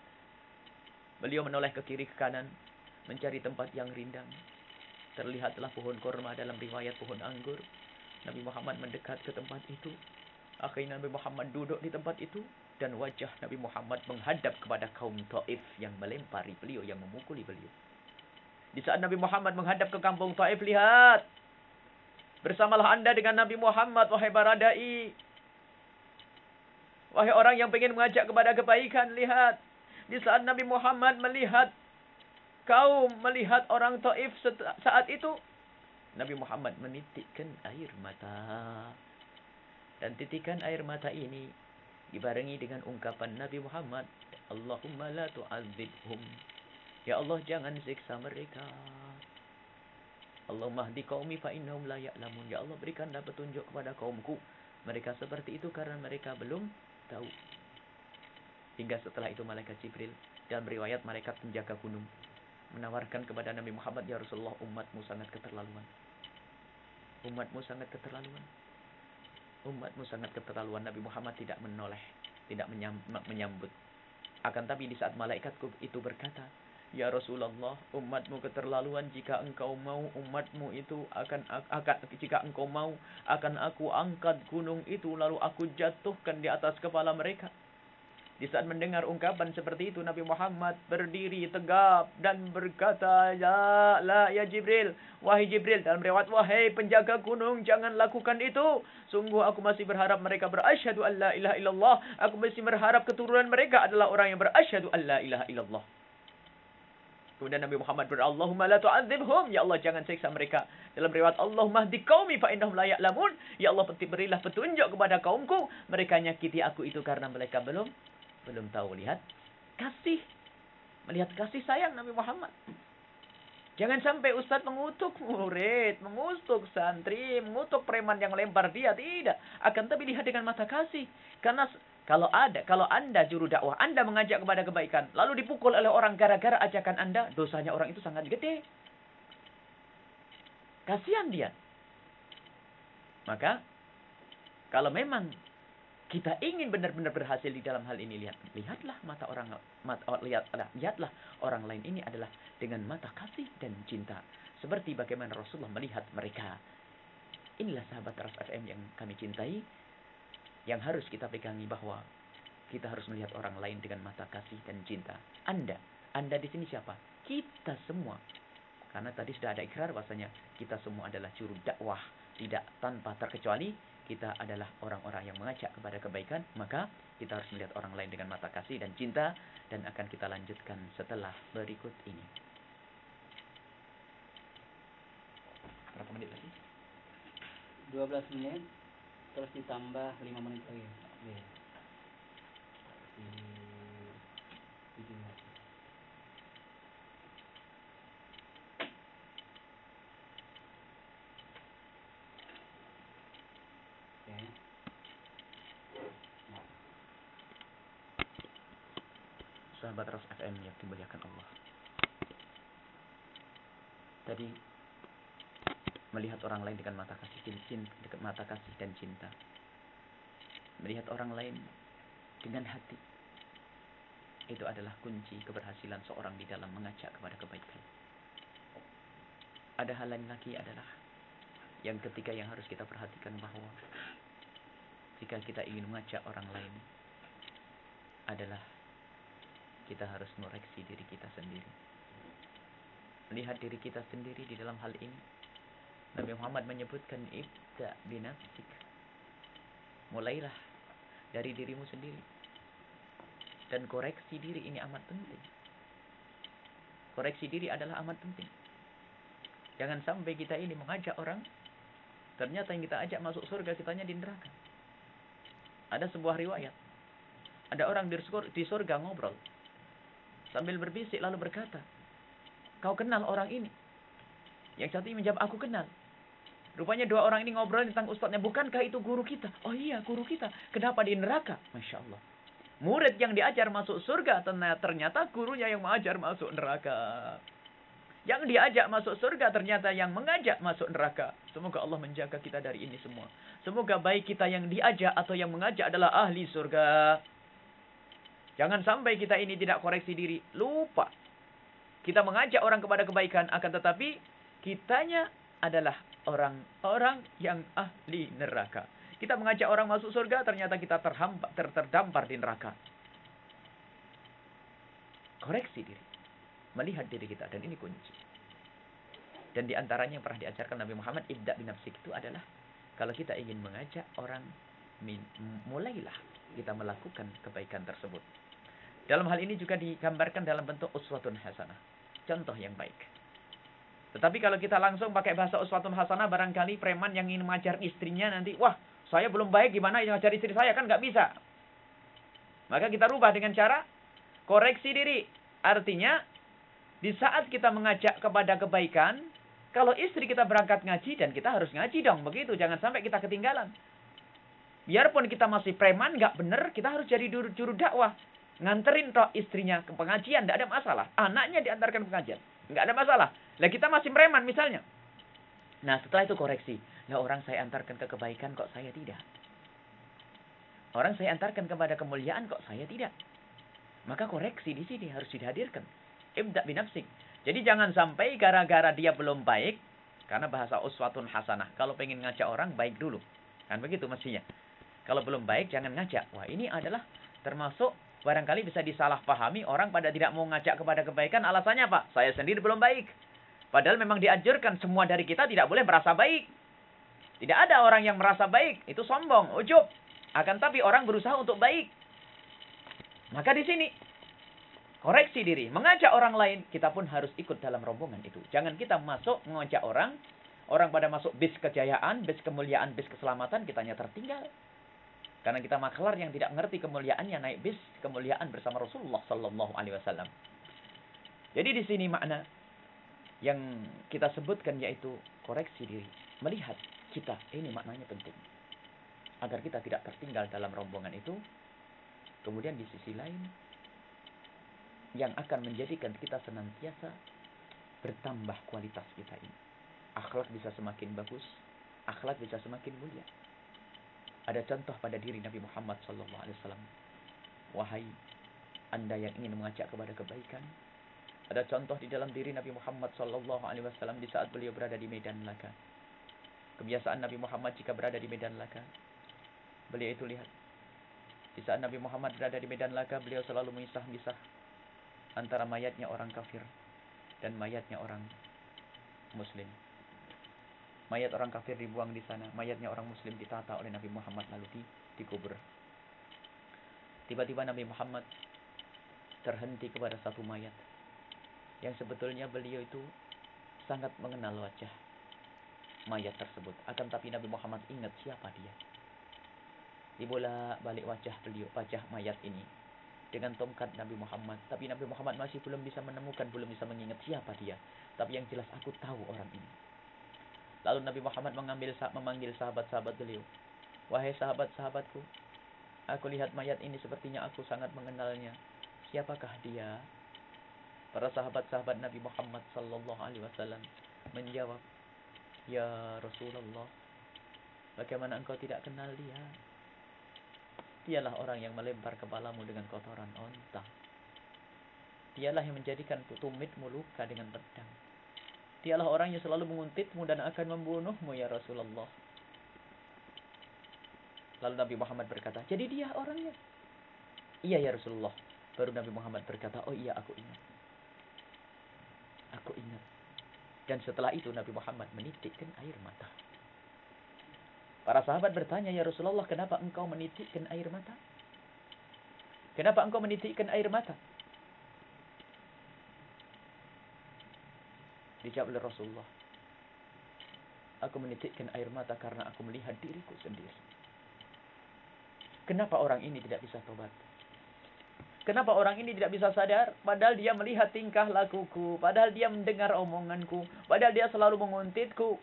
Beliau menoleh ke kiri ke kanan, mencari tempat yang rindang. Terlihatlah pohon korma dalam riwayat pohon anggur. Nabi Muhammad mendekat ke tempat itu. Akhirnya Nabi Muhammad duduk di tempat itu. Dan wajah Nabi Muhammad menghadap kepada kaum Taif yang melempari beliau, yang memukuli beliau. Di saat Nabi Muhammad menghadap ke kampung Taif, lihat. Bersamalah anda dengan Nabi Muhammad, wahai baradai. Wahai orang yang ingin mengajak kepada kebaikan, lihat. Di saat Nabi Muhammad melihat kaum, melihat orang Taif saat itu. Nabi Muhammad menitikkan air mata. Dan titikan air mata ini dibarengi dengan ungkapan Nabi Muhammad. Allahumma la tu'adzibhum. Ya Allah jangan siksa mereka. Allahumma hdi qaumi fa innahum la ya'lamun. Ya Allah berikanlah petunjuk kepada kaumku. Mereka seperti itu karena mereka belum tahu. Hingga setelah itu malaikat Jibril dalam riwayat malaikat penjaga gunung menawarkan kepada Nabi Muhammad ya Rasulullah umatmu sangat keterlaluan. Umatmu sangat keterlaluan. Umatmu sangat keterlaluan. Nabi Muhammad tidak menoleh, tidak menyambut. Akan tapi di saat malaikat itu berkata, Ya Rasulullah, umatmu keterlaluan jika engkau mau umatmu itu akan akan jika engkau mau akan aku angkat gunung itu lalu aku jatuhkan di atas kepala mereka. Di saat mendengar ungkapan seperti itu Nabi Muhammad berdiri tegap dan berkata, "Ya la ya Jibril, wahai Jibril dalam riwayat wahai penjaga gunung jangan lakukan itu. Sungguh aku masih berharap mereka berasyhadu alla ilaha illallah. Aku masih berharap keturunan mereka adalah orang yang berasyhadu alla ilaha illallah." Kemudian Nabi Muhammad berdoa, Allahumma la tu'adzibhum. Ya Allah, jangan siksa mereka. Dalam riwayat, Allahumma hdi qaumi fa innahum la ya'lamun. Ya Allah, berilah petunjuk kepada kaumku. Mereka nyakiti aku itu karena mereka belum belum tahu. Lihat, kasih. Melihat kasih sayang Nabi Muhammad. Jangan sampai Ustadz mengutuk murid, mengutuk santri, mengutuk preman yang lempar dia. Tidak. Akan tapi lihat dengan mata kasih. Karena kalau ada, kalau Anda juru dakwah, Anda mengajak kepada kebaikan, lalu dipukul oleh orang gara-gara ajakan Anda, dosanya orang itu sangat gede. Kasihan dia. Maka, kalau memang kita ingin benar-benar berhasil di dalam hal ini, lihat, lihatlah mata orang, mata, oh, lihat, lihatlah orang lain ini adalah dengan mata kasih dan cinta. Seperti bagaimana Rasulullah melihat mereka. Inilah sahabat Ras FM yang kami cintai yang harus kita pegangi bahwa kita harus melihat orang lain dengan mata kasih dan cinta. Anda, Anda di sini siapa? Kita semua. Karena tadi sudah ada ikrar bahasanya kita semua adalah juru dakwah. Tidak tanpa terkecuali kita adalah orang-orang yang mengajak kepada kebaikan. Maka kita harus melihat orang lain dengan mata kasih dan cinta. Dan akan kita lanjutkan setelah berikut ini. Berapa menit lagi? 12 menit terus ditambah 5 menit lagi ya. di, Sahabat Ras FM yang dimuliakan Allah. Tadi melihat orang lain dengan mata kasih cinta, dengan mata kasih dan cinta. Melihat orang lain dengan hati. Itu adalah kunci keberhasilan seorang di dalam mengajak kepada kebaikan. Ada hal lain lagi adalah yang ketiga yang harus kita perhatikan bahwa jika kita ingin mengajak orang lain adalah kita harus mengoreksi diri kita sendiri. Melihat diri kita sendiri di dalam hal ini Nabi Muhammad menyebutkan ibda binafsik. Mulailah dari dirimu sendiri. Dan koreksi diri ini amat penting. Koreksi diri adalah amat penting. Jangan sampai kita ini mengajak orang, ternyata yang kita ajak masuk surga, kitanya di neraka. Ada sebuah riwayat. Ada orang di surga, ngobrol. Sambil berbisik lalu berkata, kau kenal orang ini? Yang satu menjawab, aku kenal. Rupanya dua orang ini ngobrol tentang ustadznya. Bukankah itu guru kita? Oh iya, guru kita. Kenapa di neraka? Masya Allah. Murid yang diajar masuk surga, ternyata gurunya yang mengajar masuk neraka. Yang diajak masuk surga, ternyata yang mengajak masuk neraka. Semoga Allah menjaga kita dari ini semua. Semoga baik kita yang diajak atau yang mengajak adalah ahli surga. Jangan sampai kita ini tidak koreksi diri. Lupa. Kita mengajak orang kepada kebaikan, akan tetapi kitanya adalah orang-orang yang ahli neraka. Kita mengajak orang masuk surga, ternyata kita terhambat, ter terdampar di neraka. Koreksi diri. Melihat diri kita. Dan ini kunci. Dan di antaranya yang pernah diajarkan Nabi Muhammad, Ibda bin Nafsik itu adalah, kalau kita ingin mengajak orang, mulailah kita melakukan kebaikan tersebut. Dalam hal ini juga digambarkan dalam bentuk uswatun hasanah. Contoh yang baik. Tetapi kalau kita langsung pakai bahasa uswatun hasanah, barangkali preman yang ingin mengajar istrinya nanti, wah, saya belum baik, gimana yang mengajar istri saya? Kan nggak bisa. Maka kita rubah dengan cara koreksi diri. Artinya, di saat kita mengajak kepada kebaikan, kalau istri kita berangkat ngaji, dan kita harus ngaji dong, begitu. Jangan sampai kita ketinggalan. Biarpun kita masih preman, nggak benar, kita harus jadi juru dakwah. Nganterin toh istrinya ke pengajian, tidak ada masalah. Anaknya diantarkan pengajian, nggak ada masalah. Lah kita masih preman misalnya. Nah setelah itu koreksi. Lah orang saya antarkan ke kebaikan kok saya tidak. Orang saya antarkan kepada kemuliaan kok saya tidak. Maka koreksi di sini harus dihadirkan. Ibda binafsik. Jadi jangan sampai gara-gara dia belum baik. Karena bahasa uswatun hasanah. Kalau pengen ngajak orang, baik dulu. Kan begitu mestinya. Kalau belum baik, jangan ngajak. Wah ini adalah termasuk barangkali bisa disalahpahami orang pada tidak mau ngajak kepada kebaikan. Alasannya apa? Saya sendiri belum baik. Padahal memang dianjurkan semua dari kita tidak boleh merasa baik. Tidak ada orang yang merasa baik, itu sombong, ujub. Akan tapi orang berusaha untuk baik. Maka di sini koreksi diri, mengajak orang lain, kita pun harus ikut dalam rombongan itu. Jangan kita masuk mengajak orang, orang pada masuk bis kejayaan, bis kemuliaan, bis keselamatan, kitanya tertinggal. Karena kita maklar yang tidak mengerti kemuliaannya naik bis kemuliaan bersama Rasulullah Sallallahu Alaihi Wasallam. Jadi di sini makna yang kita sebutkan yaitu koreksi diri, melihat kita ini maknanya penting agar kita tidak tertinggal dalam rombongan itu. Kemudian di sisi lain yang akan menjadikan kita senantiasa bertambah kualitas kita ini. Akhlak bisa semakin bagus, akhlak bisa semakin mulia. Ada contoh pada diri Nabi Muhammad SAW. Wahai anda yang ingin mengajak kepada kebaikan, ada contoh di dalam diri Nabi Muhammad SAW di saat beliau berada di medan laka. Kebiasaan Nabi Muhammad jika berada di medan laka, beliau itu lihat. Di saat Nabi Muhammad berada di medan laka, beliau selalu mengisah-misah antara mayatnya orang kafir dan mayatnya orang muslim. Mayat orang kafir dibuang di sana, mayatnya orang muslim ditata oleh Nabi Muhammad lalu di, dikubur. Tiba-tiba Nabi Muhammad terhenti kepada satu mayat yang sebetulnya beliau itu sangat mengenal wajah mayat tersebut. Akan tapi Nabi Muhammad ingat siapa dia. Dibola balik wajah beliau, wajah mayat ini dengan tongkat Nabi Muhammad. Tapi Nabi Muhammad masih belum bisa menemukan, belum bisa mengingat siapa dia. Tapi yang jelas aku tahu orang ini. Lalu Nabi Muhammad mengambil memanggil sahabat-sahabat beliau. Wahai sahabat-sahabatku, aku lihat mayat ini sepertinya aku sangat mengenalnya. Siapakah dia? Para sahabat-sahabat Nabi Muhammad sallallahu alaihi wasallam menjawab, "Ya Rasulullah, bagaimana engkau tidak kenal dia? Dialah orang yang melempar kepalamu dengan kotoran onta. Dialah yang menjadikan tumitmu luka dengan pedang. Dialah orang yang selalu menguntitmu dan akan membunuhmu ya Rasulullah. Lalu Nabi Muhammad berkata, jadi dia orangnya. Iya ya Rasulullah. Baru Nabi Muhammad berkata, oh iya aku ingat. Aku ingat. Dan setelah itu Nabi Muhammad menitikkan air mata. Para sahabat bertanya, ya Rasulullah, kenapa engkau menitikkan air mata? Kenapa engkau menitikkan air mata? Dijawab oleh Rasulullah. Aku menitikkan air mata karena aku melihat diriku sendiri. Kenapa orang ini tidak bisa tobat? Kenapa orang ini tidak bisa sadar? Padahal dia melihat tingkah lakuku. Padahal dia mendengar omonganku. Padahal dia selalu menguntitku.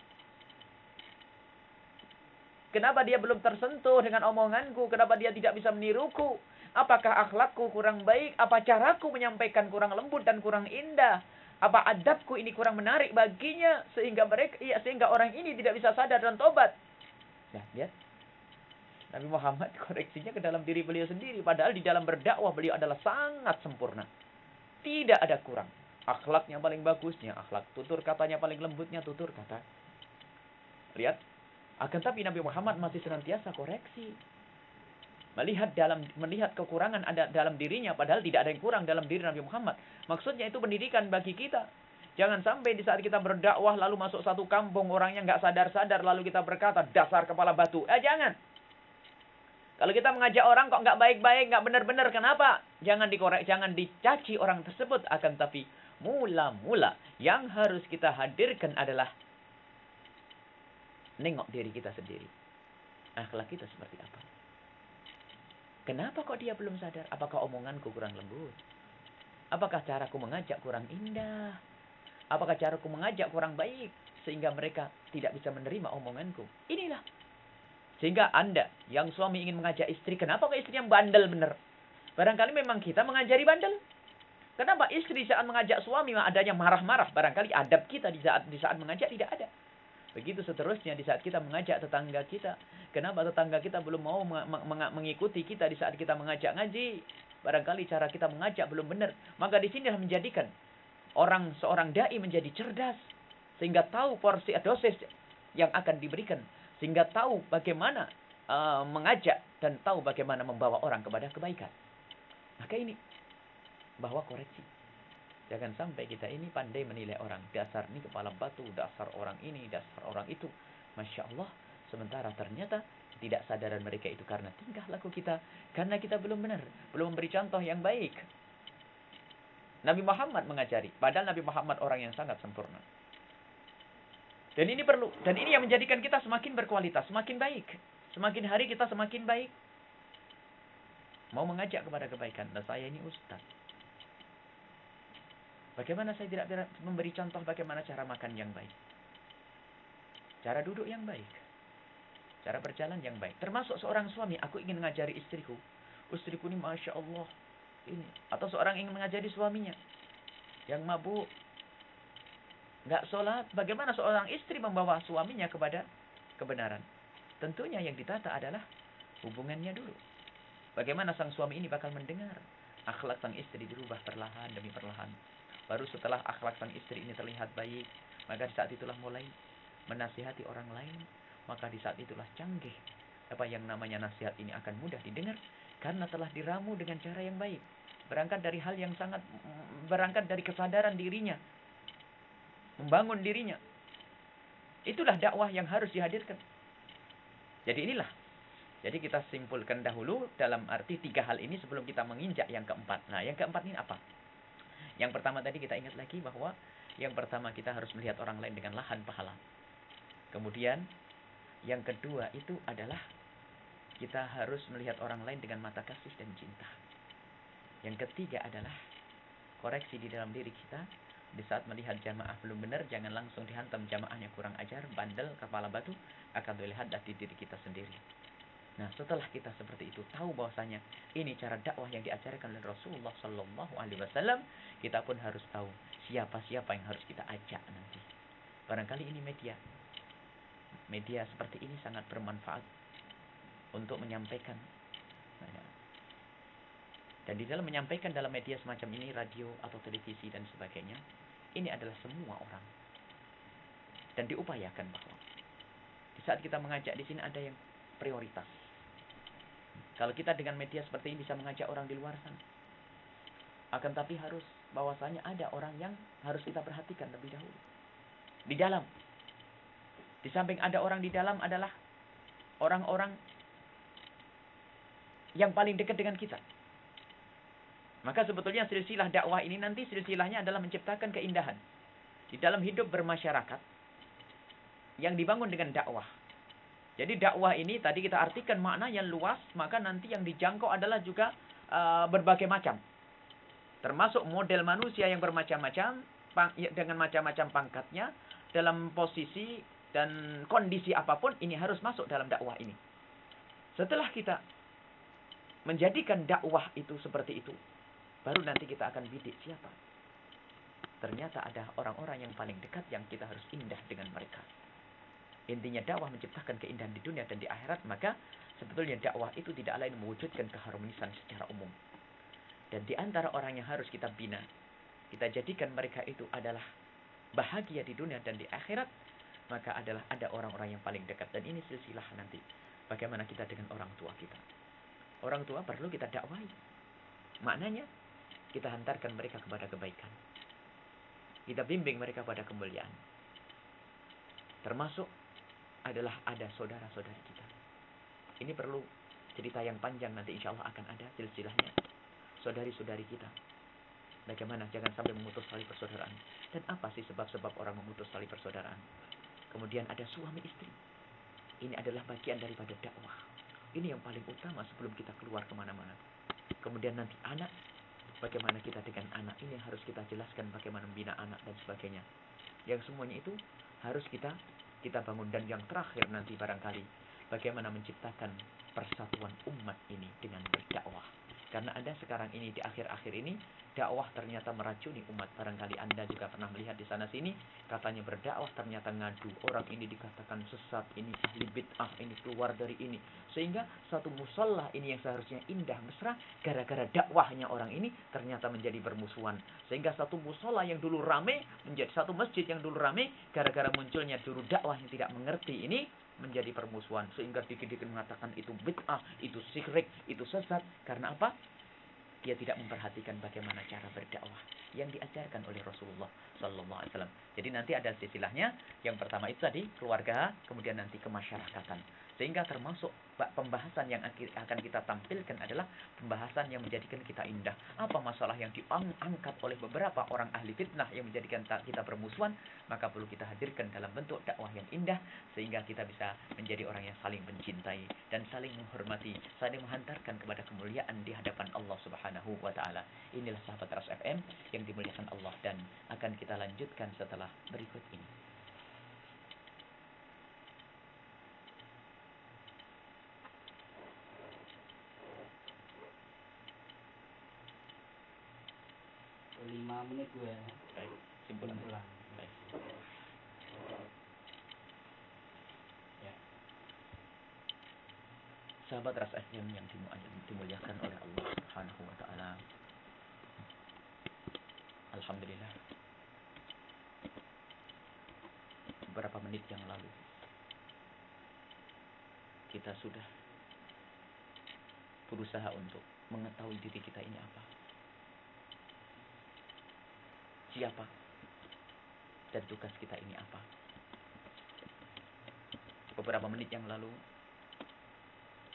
Kenapa dia belum tersentuh dengan omonganku? Kenapa dia tidak bisa meniruku? Apakah akhlakku kurang baik? Apa caraku menyampaikan kurang lembut dan kurang indah? Apa adabku ini kurang menarik baginya sehingga mereka iya, sehingga orang ini tidak bisa sadar dan tobat? Ya, lihat. Nabi Muhammad koreksinya ke dalam diri beliau sendiri padahal di dalam berdakwah beliau adalah sangat sempurna. Tidak ada kurang. Akhlaknya paling bagusnya, akhlak tutur katanya paling lembutnya tutur kata. Lihat. Akan tapi Nabi Muhammad masih senantiasa koreksi melihat dalam melihat kekurangan ada dalam dirinya padahal tidak ada yang kurang dalam diri Nabi Muhammad. Maksudnya itu pendidikan bagi kita. Jangan sampai di saat kita berdakwah lalu masuk satu kampung orangnya nggak sadar-sadar lalu kita berkata dasar kepala batu. Eh jangan. Kalau kita mengajak orang kok nggak baik-baik, nggak benar-benar, kenapa? Jangan dikorek, jangan dicaci orang tersebut. Akan tapi mula-mula yang harus kita hadirkan adalah nengok diri kita sendiri. Akhlak kita seperti apa? Kenapa kok dia belum sadar? Apakah omonganku kurang lembut? Apakah caraku mengajak kurang indah? Apakah caraku mengajak kurang baik? Sehingga mereka tidak bisa menerima omonganku. Inilah. Sehingga Anda yang suami ingin mengajak istri, kenapa kok istrinya bandel benar? Barangkali memang kita mengajari bandel. Kenapa istri saat mengajak suami adanya marah-marah? Barangkali adab kita di saat di saat mengajak tidak ada. Begitu seterusnya di saat kita mengajak tetangga kita. Kenapa tetangga kita belum mau mengikuti kita di saat kita mengajak ngaji? Barangkali cara kita mengajak belum benar. Maka di sinilah menjadikan orang seorang dai menjadi cerdas sehingga tahu porsi dosis yang akan diberikan sehingga tahu bagaimana uh, mengajak dan tahu bagaimana membawa orang kepada kebaikan. Maka ini bahwa koreksi. Jangan sampai kita ini pandai menilai orang. Dasar ini kepala batu, dasar orang ini, dasar orang itu. Masya Allah. Sementara ternyata tidak sadaran mereka itu karena tingkah laku kita. Karena kita belum benar. Belum memberi contoh yang baik. Nabi Muhammad mengajari. Padahal Nabi Muhammad orang yang sangat sempurna. Dan ini perlu. Dan ini yang menjadikan kita semakin berkualitas. Semakin baik. Semakin hari kita semakin baik. Mau mengajak kepada kebaikan. Dan saya ini ustaz. Bagaimana saya tidak memberi contoh bagaimana cara makan yang baik? Cara duduk yang baik. Cara berjalan yang baik. Termasuk seorang suami, aku ingin mengajari istriku. Istriku ini Masya Allah. Ini. Atau seorang ingin mengajari suaminya. Yang mabuk. Nggak sholat. Bagaimana seorang istri membawa suaminya kepada kebenaran? Tentunya yang ditata adalah hubungannya dulu. Bagaimana sang suami ini bakal mendengar. Akhlak sang istri dirubah perlahan demi perlahan. Baru setelah akhlak sang istri ini terlihat baik, maka di saat itulah mulai menasihati orang lain. Maka di saat itulah canggih. Apa yang namanya nasihat ini akan mudah didengar karena telah diramu dengan cara yang baik. Berangkat dari hal yang sangat berangkat dari kesadaran dirinya. Membangun dirinya. Itulah dakwah yang harus dihadirkan. Jadi inilah jadi kita simpulkan dahulu dalam arti tiga hal ini sebelum kita menginjak yang keempat. Nah, yang keempat ini apa? Yang pertama tadi kita ingat lagi bahwa yang pertama kita harus melihat orang lain dengan lahan pahala. Kemudian yang kedua itu adalah kita harus melihat orang lain dengan mata kasih dan cinta. Yang ketiga adalah koreksi di dalam diri kita. Di saat melihat jamaah belum benar, jangan langsung dihantam jamaahnya kurang ajar, bandel, kepala batu, akan dilihat dari diri kita sendiri. Nah, setelah kita seperti itu tahu bahwasanya ini cara dakwah yang diajarkan oleh Rasulullah Sallallahu Alaihi Wasallam, kita pun harus tahu siapa-siapa yang harus kita ajak nanti. Barangkali ini media, media seperti ini sangat bermanfaat untuk menyampaikan. Dan di dalam menyampaikan dalam media semacam ini, radio atau televisi dan sebagainya, ini adalah semua orang. Dan diupayakan bahwa di saat kita mengajak di sini ada yang prioritas kalau kita dengan media seperti ini bisa mengajak orang di luar sana. Akan tapi harus bahwasanya ada orang yang harus kita perhatikan lebih dahulu. Di dalam. Di samping ada orang di dalam adalah orang-orang yang paling dekat dengan kita. Maka sebetulnya silsilah dakwah ini nanti silsilahnya adalah menciptakan keindahan. Di dalam hidup bermasyarakat yang dibangun dengan dakwah. Jadi dakwah ini tadi kita artikan makna yang luas, maka nanti yang dijangkau adalah juga uh, berbagai macam. Termasuk model manusia yang bermacam-macam ya, dengan macam-macam pangkatnya dalam posisi dan kondisi apa pun ini harus masuk dalam dakwah ini. Setelah kita menjadikan dakwah itu seperti itu, baru nanti kita akan bidik siapa. Ternyata ada orang-orang yang paling dekat yang kita harus indah dengan mereka intinya dakwah menciptakan keindahan di dunia dan di akhirat, maka sebetulnya dakwah itu tidak lain mewujudkan keharmonisan secara umum. Dan di antara orang yang harus kita bina, kita jadikan mereka itu adalah bahagia di dunia dan di akhirat, maka adalah ada orang-orang yang paling dekat. Dan ini silsilah nanti. Bagaimana kita dengan orang tua kita. Orang tua perlu kita dakwai. Maknanya, kita hantarkan mereka kepada kebaikan. Kita bimbing mereka pada kemuliaan. Termasuk adalah ada saudara-saudari kita. Ini perlu cerita yang panjang nanti insya Allah akan ada silsilahnya. Saudari-saudari kita. Bagaimana jangan sampai memutus tali persaudaraan. Dan apa sih sebab-sebab orang memutus tali persaudaraan? Kemudian ada suami istri. Ini adalah bagian daripada dakwah. Ini yang paling utama sebelum kita keluar ke mana-mana. Kemudian nanti anak. Bagaimana kita dengan anak. Ini harus kita jelaskan bagaimana membina anak dan sebagainya. Yang semuanya itu harus kita kita bangun dan yang terakhir nanti barangkali bagaimana menciptakan persatuan umat ini dengan berdakwah. Karena Anda sekarang ini di akhir-akhir ini dakwah ternyata meracuni umat. Barangkali Anda juga pernah melihat di sana sini katanya berdakwah ternyata ngadu. Orang ini dikatakan sesat, ini ahli bid'ah, ini keluar dari ini. Sehingga satu musallah ini yang seharusnya indah mesra gara-gara dakwahnya orang ini ternyata menjadi bermusuhan. Sehingga satu musallah yang dulu rame menjadi satu masjid yang dulu rame gara-gara munculnya juru dakwah yang tidak mengerti ini menjadi permusuhan sehingga dikit-dikit mengatakan itu bid'ah, itu syirik, itu sesat. Karena apa? dia tidak memperhatikan bagaimana cara berdakwah yang diajarkan oleh Rasulullah Sallallahu Alaihi Wasallam. Jadi nanti ada silsilahnya. Yang pertama itu tadi keluarga, kemudian nanti kemasyarakatan. Sehingga termasuk pembahasan yang akan kita tampilkan adalah pembahasan yang menjadikan kita indah. Apa masalah yang diangkat oleh beberapa orang ahli fitnah yang menjadikan kita bermusuhan, maka perlu kita hadirkan dalam bentuk dakwah yang indah sehingga kita bisa menjadi orang yang saling mencintai dan saling menghormati, saling menghantarkan kepada kemuliaan di hadapan Allah Subhanahu wa taala. Inilah sahabat Ras FM yang dimuliakan Allah dan akan kita lanjutkan setelah berikut ini. Menit gue. Baik simpulan simpulan baik. Ya. Sahabat ras FM yang dimuliakan oleh Allah Subhanahu wa taala. Alhamdulillah. Beberapa menit yang lalu kita sudah berusaha untuk mengetahui diri kita ini apa siapa dan tugas kita ini apa. Beberapa menit yang lalu,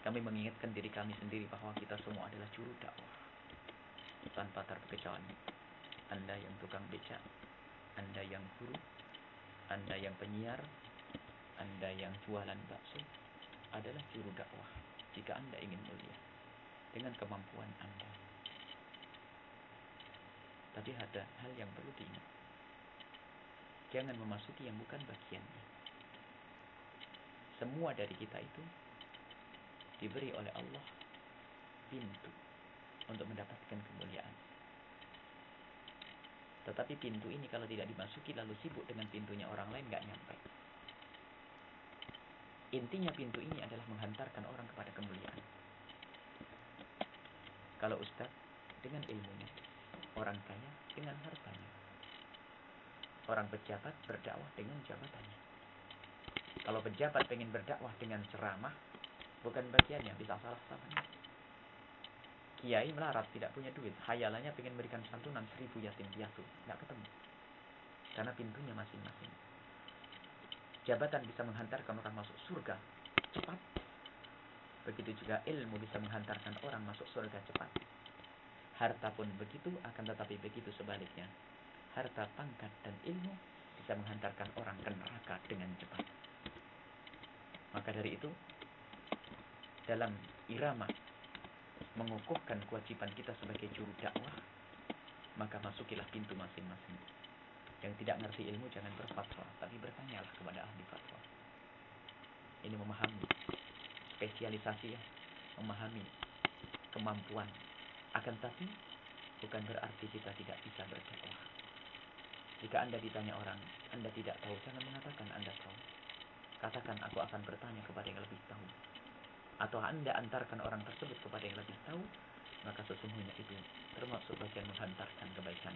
kami mengingatkan diri kami sendiri bahwa kita semua adalah juru dakwah. Tanpa terkecuali. Anda yang tukang becak, Anda yang guru, Anda yang penyiar, Anda yang jualan bakso, adalah juru dakwah jika Anda ingin mulia dengan kemampuan Anda. Tapi ada hal yang perlu diingat. Jangan memasuki yang bukan bagiannya. Semua dari kita itu diberi oleh Allah pintu untuk mendapatkan kemuliaan. Tetapi pintu ini kalau tidak dimasuki lalu sibuk dengan pintunya orang lain nggak nyampe. Intinya pintu ini adalah menghantarkan orang kepada kemuliaan. Kalau Ustadz dengan ilmunya Orang kaya dengan hartanya. Orang pejabat berdakwah dengan jabatannya. Kalau pejabat ingin berdakwah dengan ceramah, bukan bagiannya, bisa salah sama. Kiai melarat, tidak punya duit. Hayalannya ingin berikan santunan seribu yatim piatu. Tidak ketemu. Karena pintunya masing-masing. Jabatan bisa menghantarkan orang masuk surga cepat. Begitu juga ilmu bisa menghantarkan orang masuk surga cepat. Harta pun begitu, akan tetapi begitu sebaliknya. Harta, pangkat, dan ilmu bisa menghantarkan orang ke neraka dengan cepat. Maka dari itu, dalam irama mengukuhkan kewajiban kita sebagai juru dakwah, maka masukilah pintu masing-masing. Yang tidak ngerti ilmu jangan berfatwa, tapi bertanyalah kepada ahli fatwa. Ini memahami spesialisasi ya, memahami kemampuan akan tapi bukan berarti kita tidak bisa berdakwah. Jika Anda ditanya orang, Anda tidak tahu, jangan mengatakan Anda tahu. Katakan aku akan bertanya kepada yang lebih tahu. Atau Anda antarkan orang tersebut kepada yang lebih tahu, maka sesungguhnya itu termasuk bagian menghantarkan kebaikan.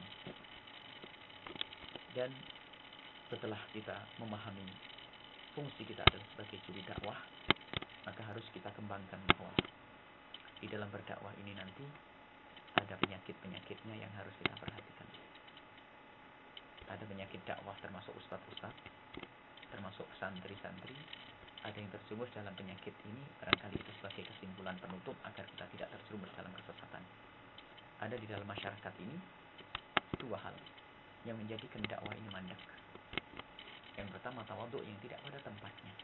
Dan setelah kita memahami fungsi kita adalah sebagai juru dakwah, maka harus kita kembangkan bahwa di dalam berdakwah ini nanti ada penyakit-penyakitnya yang harus kita perhatikan. Ada penyakit dakwah termasuk ustadz-ustadz, termasuk santri-santri, ada yang terjerumus dalam penyakit ini, barangkali itu sebagai kesimpulan penutup agar kita tidak terjerumus dalam kesesatan. Ada di dalam masyarakat ini dua hal yang menjadikan dakwah ini mandek. Yang pertama tawaduk yang tidak pada tempatnya.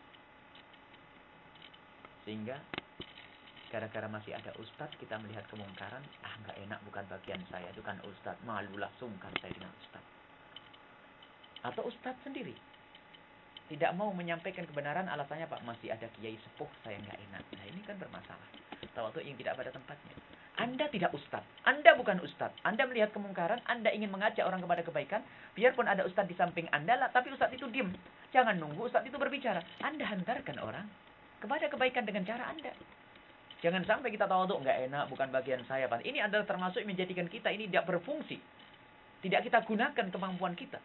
Sehingga gara-gara masih ada ustadz kita melihat kemungkaran ah nggak enak bukan bagian saya. Itu kan ustadz malulah sungkan saya dengan ustadz. Atau ustadz sendiri. Tidak mau menyampaikan kebenaran alasannya pak masih ada kiai sepuh saya nggak enak. Nah ini kan bermasalah. Tawaduk yang tidak pada tempatnya. Anda tidak ustadz. Anda bukan ustadz. Anda melihat kemungkaran anda ingin mengajak orang kepada kebaikan biarpun ada ustadz di samping anda lah tapi ustadz itu diem. Jangan nunggu ustadz itu berbicara. Anda hantarkan orang kepada kebaikan dengan cara anda Jangan sampai kita tahu tuh nggak enak, bukan bagian saya. Pak. Ini adalah termasuk menjadikan kita ini tidak berfungsi. Tidak kita gunakan kemampuan kita.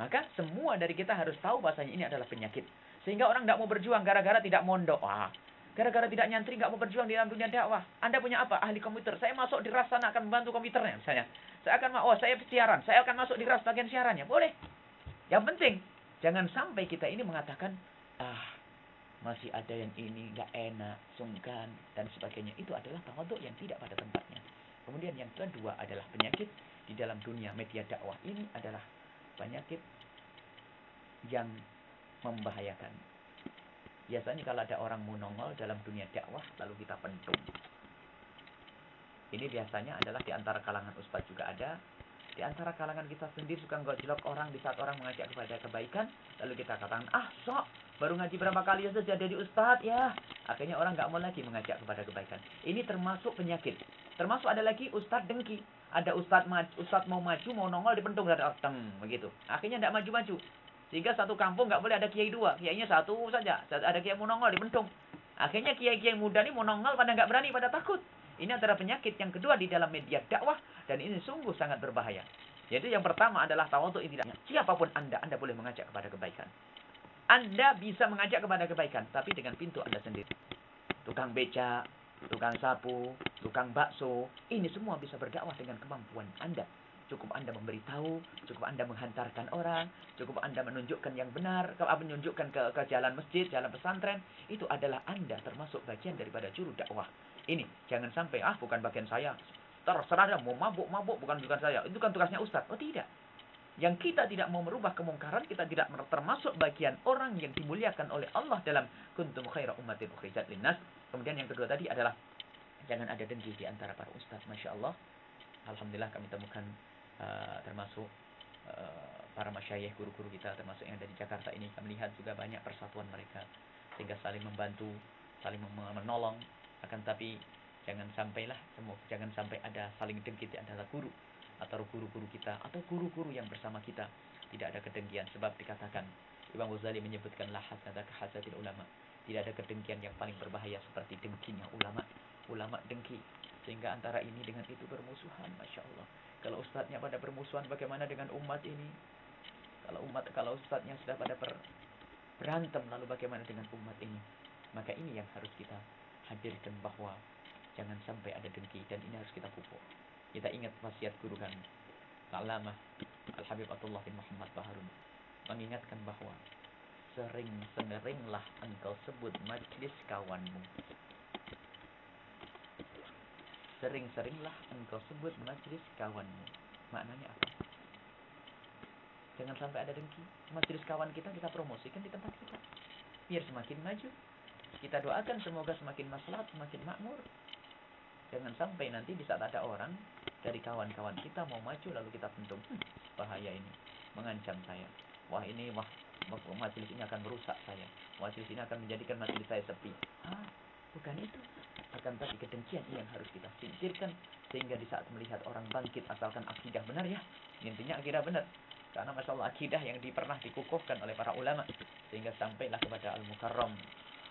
Maka semua dari kita harus tahu bahasanya ini adalah penyakit. Sehingga orang tidak mau berjuang gara-gara tidak mondok. Wah, Gara-gara tidak nyantri, nggak mau berjuang di dalam dunia dakwah. Anda punya apa? Ahli komputer. Saya masuk di RAS sana akan membantu komputernya misalnya. Saya akan, oh saya siaran. Saya akan masuk di RAS bagian siarannya. Boleh. Yang penting, jangan sampai kita ini mengatakan, ah masih ada yang ini nggak enak, sungkan, dan sebagainya. Itu adalah tawaduk yang tidak pada tempatnya. Kemudian yang kedua adalah penyakit di dalam dunia media dakwah. Ini adalah penyakit yang membahayakan. Biasanya kalau ada orang monongol dalam dunia dakwah, lalu kita pentung. Ini biasanya adalah di antara kalangan ustaz juga ada. Di antara kalangan kita sendiri suka jelok orang di saat orang mengajak kepada kebaikan. Lalu kita katakan, ah sok, baru ngaji berapa kali saja jadi ustaz ya. Akhirnya orang nggak mau lagi mengajak kepada kebaikan. Ini termasuk penyakit. Termasuk ada lagi ustaz dengki. Ada ustaz, maju, ustaz mau maju, mau nongol, dipentung dari teng begitu. Akhirnya tidak maju-maju. Sehingga satu kampung nggak boleh ada kiai dua. Kiainya satu saja. Ada kiai monongol di Bentung. Akhirnya kiai-kiai muda ini monongol pada nggak berani, pada takut. Ini antara penyakit yang kedua di dalam media dakwah. Dan ini sungguh sangat berbahaya. Jadi yang pertama adalah tawadhu tidak. Siapa pun Anda, Anda boleh mengajak kepada kebaikan. Anda bisa mengajak kepada kebaikan, tapi dengan pintu Anda sendiri. Tukang beca, tukang sapu, tukang bakso, ini semua bisa berdakwah dengan kemampuan Anda. Cukup Anda memberitahu, cukup Anda menghantarkan orang, cukup Anda menunjukkan yang benar, menunjukkan ke, ke jalan masjid, jalan pesantren, itu adalah Anda termasuk bagian daripada juru dakwah. Ini, jangan sampai, ah bukan bagian saya. Terserah dah, mau mabuk-mabuk, bukan bukan saya. Itu kan tugasnya Ustaz. Oh tidak. Yang kita tidak mau merubah kemungkaran, kita tidak termasuk bagian orang yang dimuliakan oleh Allah dalam kuntum khaira ummatin ukhrijat linnas. Kemudian yang kedua tadi adalah jangan ada dengki di antara para ustaz. Masya Allah. Alhamdulillah kami temukan uh, termasuk uh, para masyayikh guru-guru kita termasuk yang ada di Jakarta ini kami lihat juga banyak persatuan mereka sehingga saling membantu saling menolong akan tapi jangan sampailah jangan sampai ada saling dengki di antara guru atau guru-guru kita atau guru-guru yang bersama kita tidak ada kedengkian sebab dikatakan Imam Ghazali menyebutkan la hasada hasadil ulama tidak ada kedengkian yang paling berbahaya seperti dengkinya ulama ulama dengki sehingga antara ini dengan itu bermusuhan Masya Allah kalau ustadznya pada bermusuhan bagaimana dengan umat ini? Kalau umat kalau ustadznya sudah pada ber, berantem lalu bagaimana dengan umat ini? Maka ini yang harus kita hadirkan bahwa jangan sampai ada dengki dan ini harus kita pupuk. Kita ingat wasiat guru kami, Alamah Al-Habib Abdullah bin Muhammad Baharun mengingatkan bahwa sering-seringlah engkau sebut majlis kawanmu Sering-seringlah engkau sebut majlis kawanmu. Maknanya apa? Jangan sampai ada dengki. Majlis kawan kita kita promosikan di tempat kita. Biar semakin maju. Kita doakan semoga semakin maslahat, semakin makmur. Jangan sampai nanti di saat ada orang dari kawan-kawan kita mau maju lalu kita pentung. Hmm, bahaya ini. Mengancam saya. Wah ini, wah majelis ini akan merusak saya. Majelis ini akan menjadikan majelis saya sepi. Ah, bukan itu akan tapi kedengkian ini yang harus kita singkirkan sehingga di saat melihat orang bangkit asalkan akidah benar ya intinya akidah benar karena masalah akidah yang pernah dikukuhkan oleh para ulama sehingga sampailah kepada al-mukarram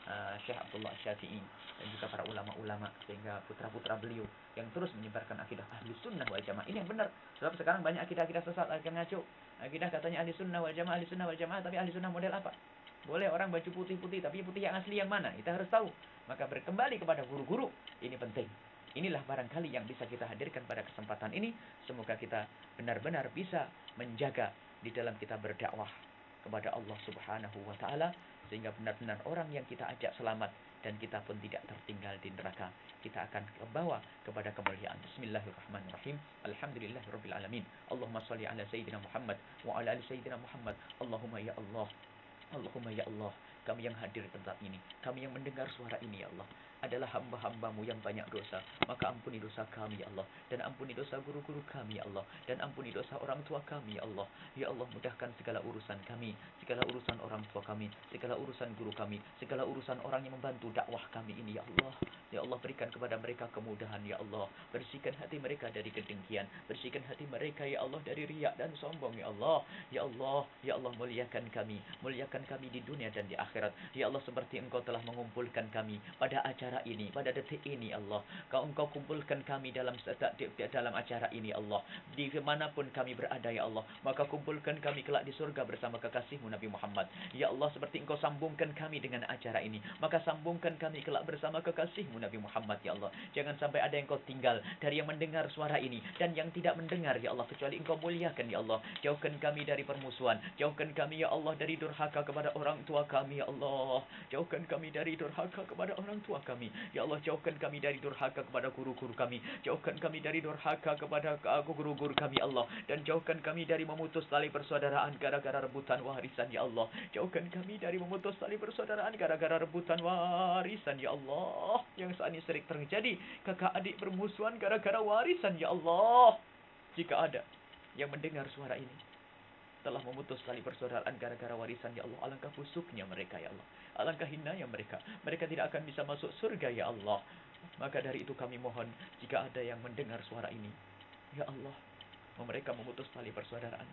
uh, Syekh Abdullah Syafi'i dan juga para ulama-ulama sehingga putra-putra beliau yang terus menyebarkan akidah ahli sunnah wal jamaah. Ini yang benar. Sebab sekarang banyak akidah-akidah sesat akan ngaco. Akidah katanya ahli sunnah wal jamaah ahli sunnah wal jamaah tapi ahli sunnah model apa? Boleh orang baju putih-putih tapi putih yang asli yang mana? Kita harus tahu. Maka berkembali kepada guru-guru. Ini penting. Inilah barangkali yang bisa kita hadirkan pada kesempatan ini. Semoga kita benar-benar bisa menjaga di dalam kita berdakwah kepada Allah Subhanahu wa taala sehingga benar-benar orang yang kita ajak selamat dan kita pun tidak tertinggal di neraka. Kita akan membawa kepada kemuliaan. Bismillahirrahmanirrahim. Alhamdulillahirabbil alamin. Allahumma shalli ala sayyidina Muhammad wa ala ali sayyidina Muhammad. Allahumma ya Allah. Allahumma ya Allah kami yang hadir di tempat ini, kami yang mendengar suara ini ya Allah, adalah hamba-hambamu yang banyak dosa. Maka ampuni dosa kami ya Allah. Dan ampuni dosa guru-guru kami ya Allah. Dan ampuni dosa orang tua kami ya Allah. Ya Allah mudahkan segala urusan kami. Segala urusan orang tua kami. Segala urusan guru kami. Segala urusan orang yang membantu dakwah kami ini ya Allah. Ya Allah berikan kepada mereka kemudahan ya Allah. Bersihkan hati mereka dari kedengkian. Bersihkan hati mereka ya Allah dari riak dan sombong ya Allah. Ya Allah. Ya Allah muliakan kami. Muliakan kami di dunia dan di akhirat. Ya Allah seperti Engkau telah mengumpulkan kami pada acara ini, pada detik ini Allah. Kau Engkau kumpulkan kami dalam dalam acara ini Allah. Di mana pun kami berada ya Allah, maka kumpulkan kami kelak di surga bersama kekasihmu Nabi Muhammad. Ya Allah seperti Engkau sambungkan kami dengan acara ini, maka sambungkan kami kelak bersama kekasihmu Nabi Muhammad ya Allah. Jangan sampai ada yang kau tinggal dari yang mendengar suara ini dan yang tidak mendengar ya Allah kecuali Engkau muliakan ya Allah. Jauhkan kami dari permusuhan, jauhkan kami ya Allah dari durhaka kepada orang tua kami ya Allah. Jauhkan kami dari durhaka kepada orang tua kami. Ya Allah jauhkan kami dari durhaka kepada guru-guru kami. Jauhkan kami dari durhaka kepada guru-guru kami Allah dan jauhkan kami dari memutus tali persaudaraan gara-gara rebutan warisan ya Allah. Jauhkan kami dari memutus tali persaudaraan gara-gara rebutan warisan ya Allah. Yang saat ini sering terjadi kakak adik permusuhan gara-gara warisan ya Allah. Jika ada yang mendengar suara ini telah memutus tali persaudaraan gara-gara warisan ya Allah. Alangkah busuknya mereka ya Allah. Alangkah hinanya mereka. Mereka tidak akan bisa masuk surga ya Allah. Maka dari itu kami mohon jika ada yang mendengar suara ini. Ya Allah. Mereka memutus tali persaudaraan.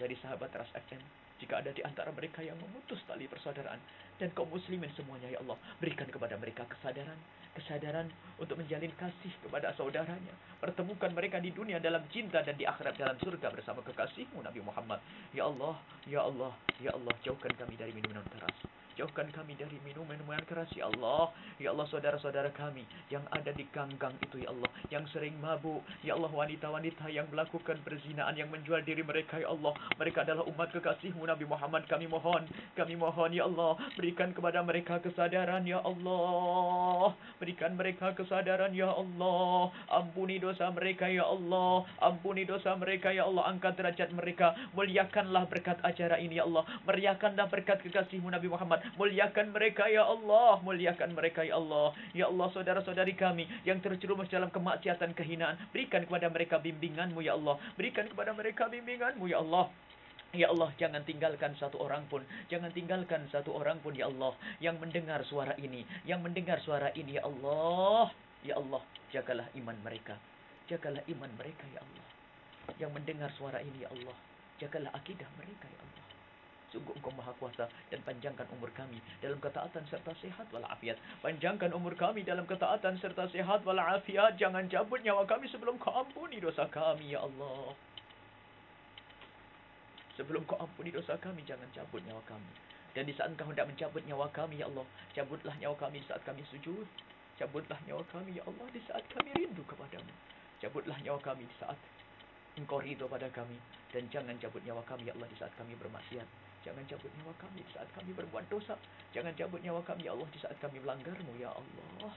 Dari sahabat Ras FM jika ada di antara mereka yang memutus tali persaudaraan dan kaum muslimin semuanya ya Allah berikan kepada mereka kesadaran kesadaran untuk menjalin kasih kepada saudaranya. Pertemukan mereka di dunia dalam cinta dan di akhirat dalam surga bersama kekasihmu Nabi Muhammad. Ya Allah ya Allah ya Allah jauhkan kami dari minuman keras Jauhkan kami dari minuman-minuman keras, Ya Allah. Ya Allah, saudara-saudara kami yang ada di ganggang itu, Ya Allah. Yang sering mabuk. Ya Allah, wanita-wanita yang melakukan perzinaan, yang menjual diri mereka, Ya Allah. Mereka adalah umat kekasihmu, Nabi Muhammad. Kami mohon, kami mohon, Ya Allah. Berikan kepada mereka kesadaran, Ya Allah. Berikan mereka kesadaran, Ya Allah. Ampuni dosa mereka, Ya Allah. Ampuni dosa mereka, Ya Allah. Angkat derajat mereka. Muliakanlah berkat acara ini, Ya Allah. Meriakanlah berkat kekasihmu, Nabi Muhammad. Muliakan mereka ya Allah. Muliakan mereka ya Allah. Ya Allah saudara-saudari kami yang terjerumus dalam kemaksiatan kehinaan. Berikan kepada mereka bimbinganmu ya Allah. Berikan kepada mereka bimbinganmu ya Allah. Ya Allah, jangan tinggalkan satu orang pun. Jangan tinggalkan satu orang pun, Ya Allah. Yang mendengar suara ini. Yang mendengar suara ini, Ya Allah. Ya Allah, jagalah iman mereka. Jagalah iman mereka, Ya Allah. Yang mendengar suara ini, Ya Allah. Jagalah akidah mereka, Ya Allah. Sungguh engkau maha kuasa dan panjangkan umur kami dalam ketaatan serta sehat walafiat. Panjangkan umur kami dalam ketaatan serta sehat walafiat. Jangan cabut nyawa kami sebelum kau ampuni dosa kami ya Allah. Sebelum kau ampuni dosa kami, jangan cabut nyawa kami. Dan di saat engkau hendak mencabut nyawa kami, ya Allah, cabutlah nyawa kami di saat kami sujud. Cabutlah nyawa kami, ya Allah, di saat kami rindu kepadamu. Cabutlah nyawa kami di saat engkau ridho pada kami. Dan jangan cabut nyawa kami, ya Allah, di saat kami bermaksiat. Jangan cabut nyawa kami di saat kami berbuat dosa. Jangan cabut nyawa kami, ya Allah, di saat kami melanggarmu, ya Allah.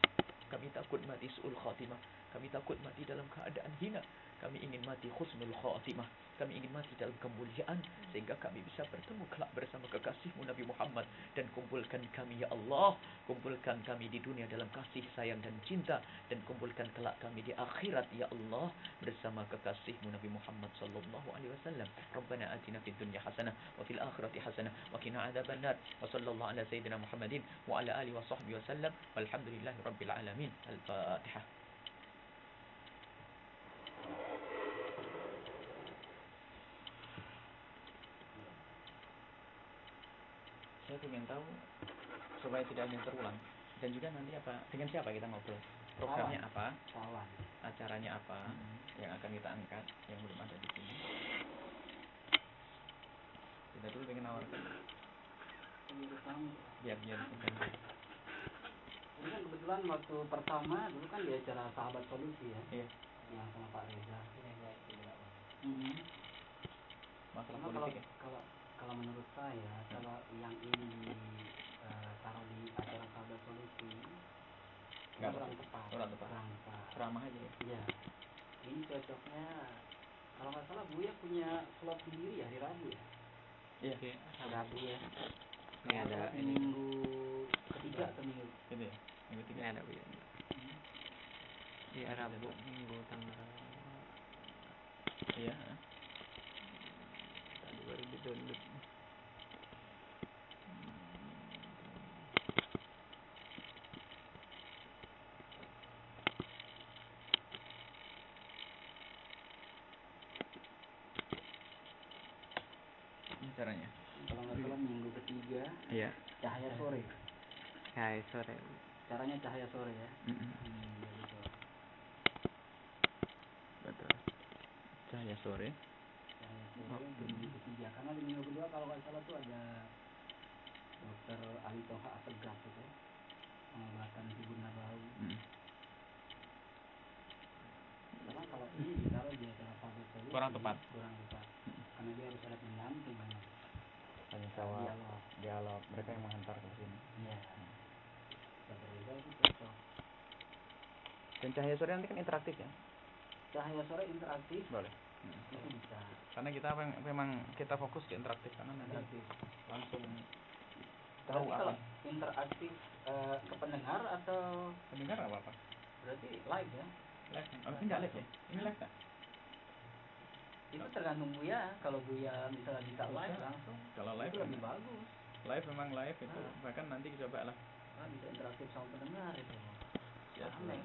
Kami takut mati su'ul khatimah. Kami takut mati dalam keadaan hina. Kami ingin mati khusnul khatimah. Kami ingin mati dalam kemuliaan. Sehingga kami bisa bertemu kelak bersama kekasihmu Nabi Muhammad. Dan kumpulkan kami ya Allah. Kumpulkan kami di dunia dalam kasih sayang dan cinta. Dan kumpulkan kelak kami di akhirat ya Allah. Bersama kekasihmu Nabi Muhammad sallallahu alaihi wasallam. Rabbana atina fid dunya hasanah wa fil akhirati hasanah wa qina adzabannar. Wa sallallahu ala sayyidina Muhammadin wa ala alihi wa sahbihi wasallam walhamdulillahi rabbil alamin. Al-fatihah saya ingin tahu supaya tidak hanya terulang dan juga nanti apa dengan siapa kita ngobrol? Programnya apa? Acaranya apa Hmm. yang akan kita angkat yang belum ada di sini? Kita dulu pengen nawarkan biar biar. Ini kan kebetulan waktu pertama dulu kan di acara sahabat solusi ya? Iya. Yang sama Pak Reza. Mhm. masalah Karena kalau, politik ya? kalau kalau menurut saya kalau yang ini eh, taruh di acara sahabat solusi Nggak kurang tepat. tepat Kurang tepat. kurang tepat ramah aja ya Iya. Ini cocoknya kalau nggak salah Buya punya slot sendiri ya di Rabu ya. iya Rabu ya. Ini ada ini. minggu ketiga atau minggu ya yang ketiga Ini ada Bu. Iya Rabu Minggu tanggal iya download. caranya? kalau nggak salah minggu ketiga Iya. cahaya sore Hai sore. caranya cahaya sore ya Mm-mm. hmm, gitu. Betul. Cahaya sore. cahaya sore Oh. di minggu ketiga karena di minggu kedua kalau nggak salah tuh ada dokter Ali Toha Asegaf itu pengobatan hubungan nabawi Mm. karena kalau ini ditaruh di acara public service Kurang tepat. kurang tepat Mm. karena dia harus ada pendamping memang Tanya jawab. jawab, dialog. Mereka yang menghantar ke sini. iya cocok Dan cahaya sore nanti kan interaktif ya? cahaya sore interaktif Boleh. Karena kita memang, memang kita fokus ke interaktif karena nanti langsung tahu apa. interaktif eh, ke pendengar atau Pendengar apa apa? berarti live ya Live. Oh, ini nggak live ya? Ini live kan? itu tergantung Buya kalau Buya misalnya bisa live langsung Kalau live itu lebih bagus live memang live itu Ah. bahkan nanti coba lah Nah, bisa interaktif sama pendengar itu Siap. Aneh.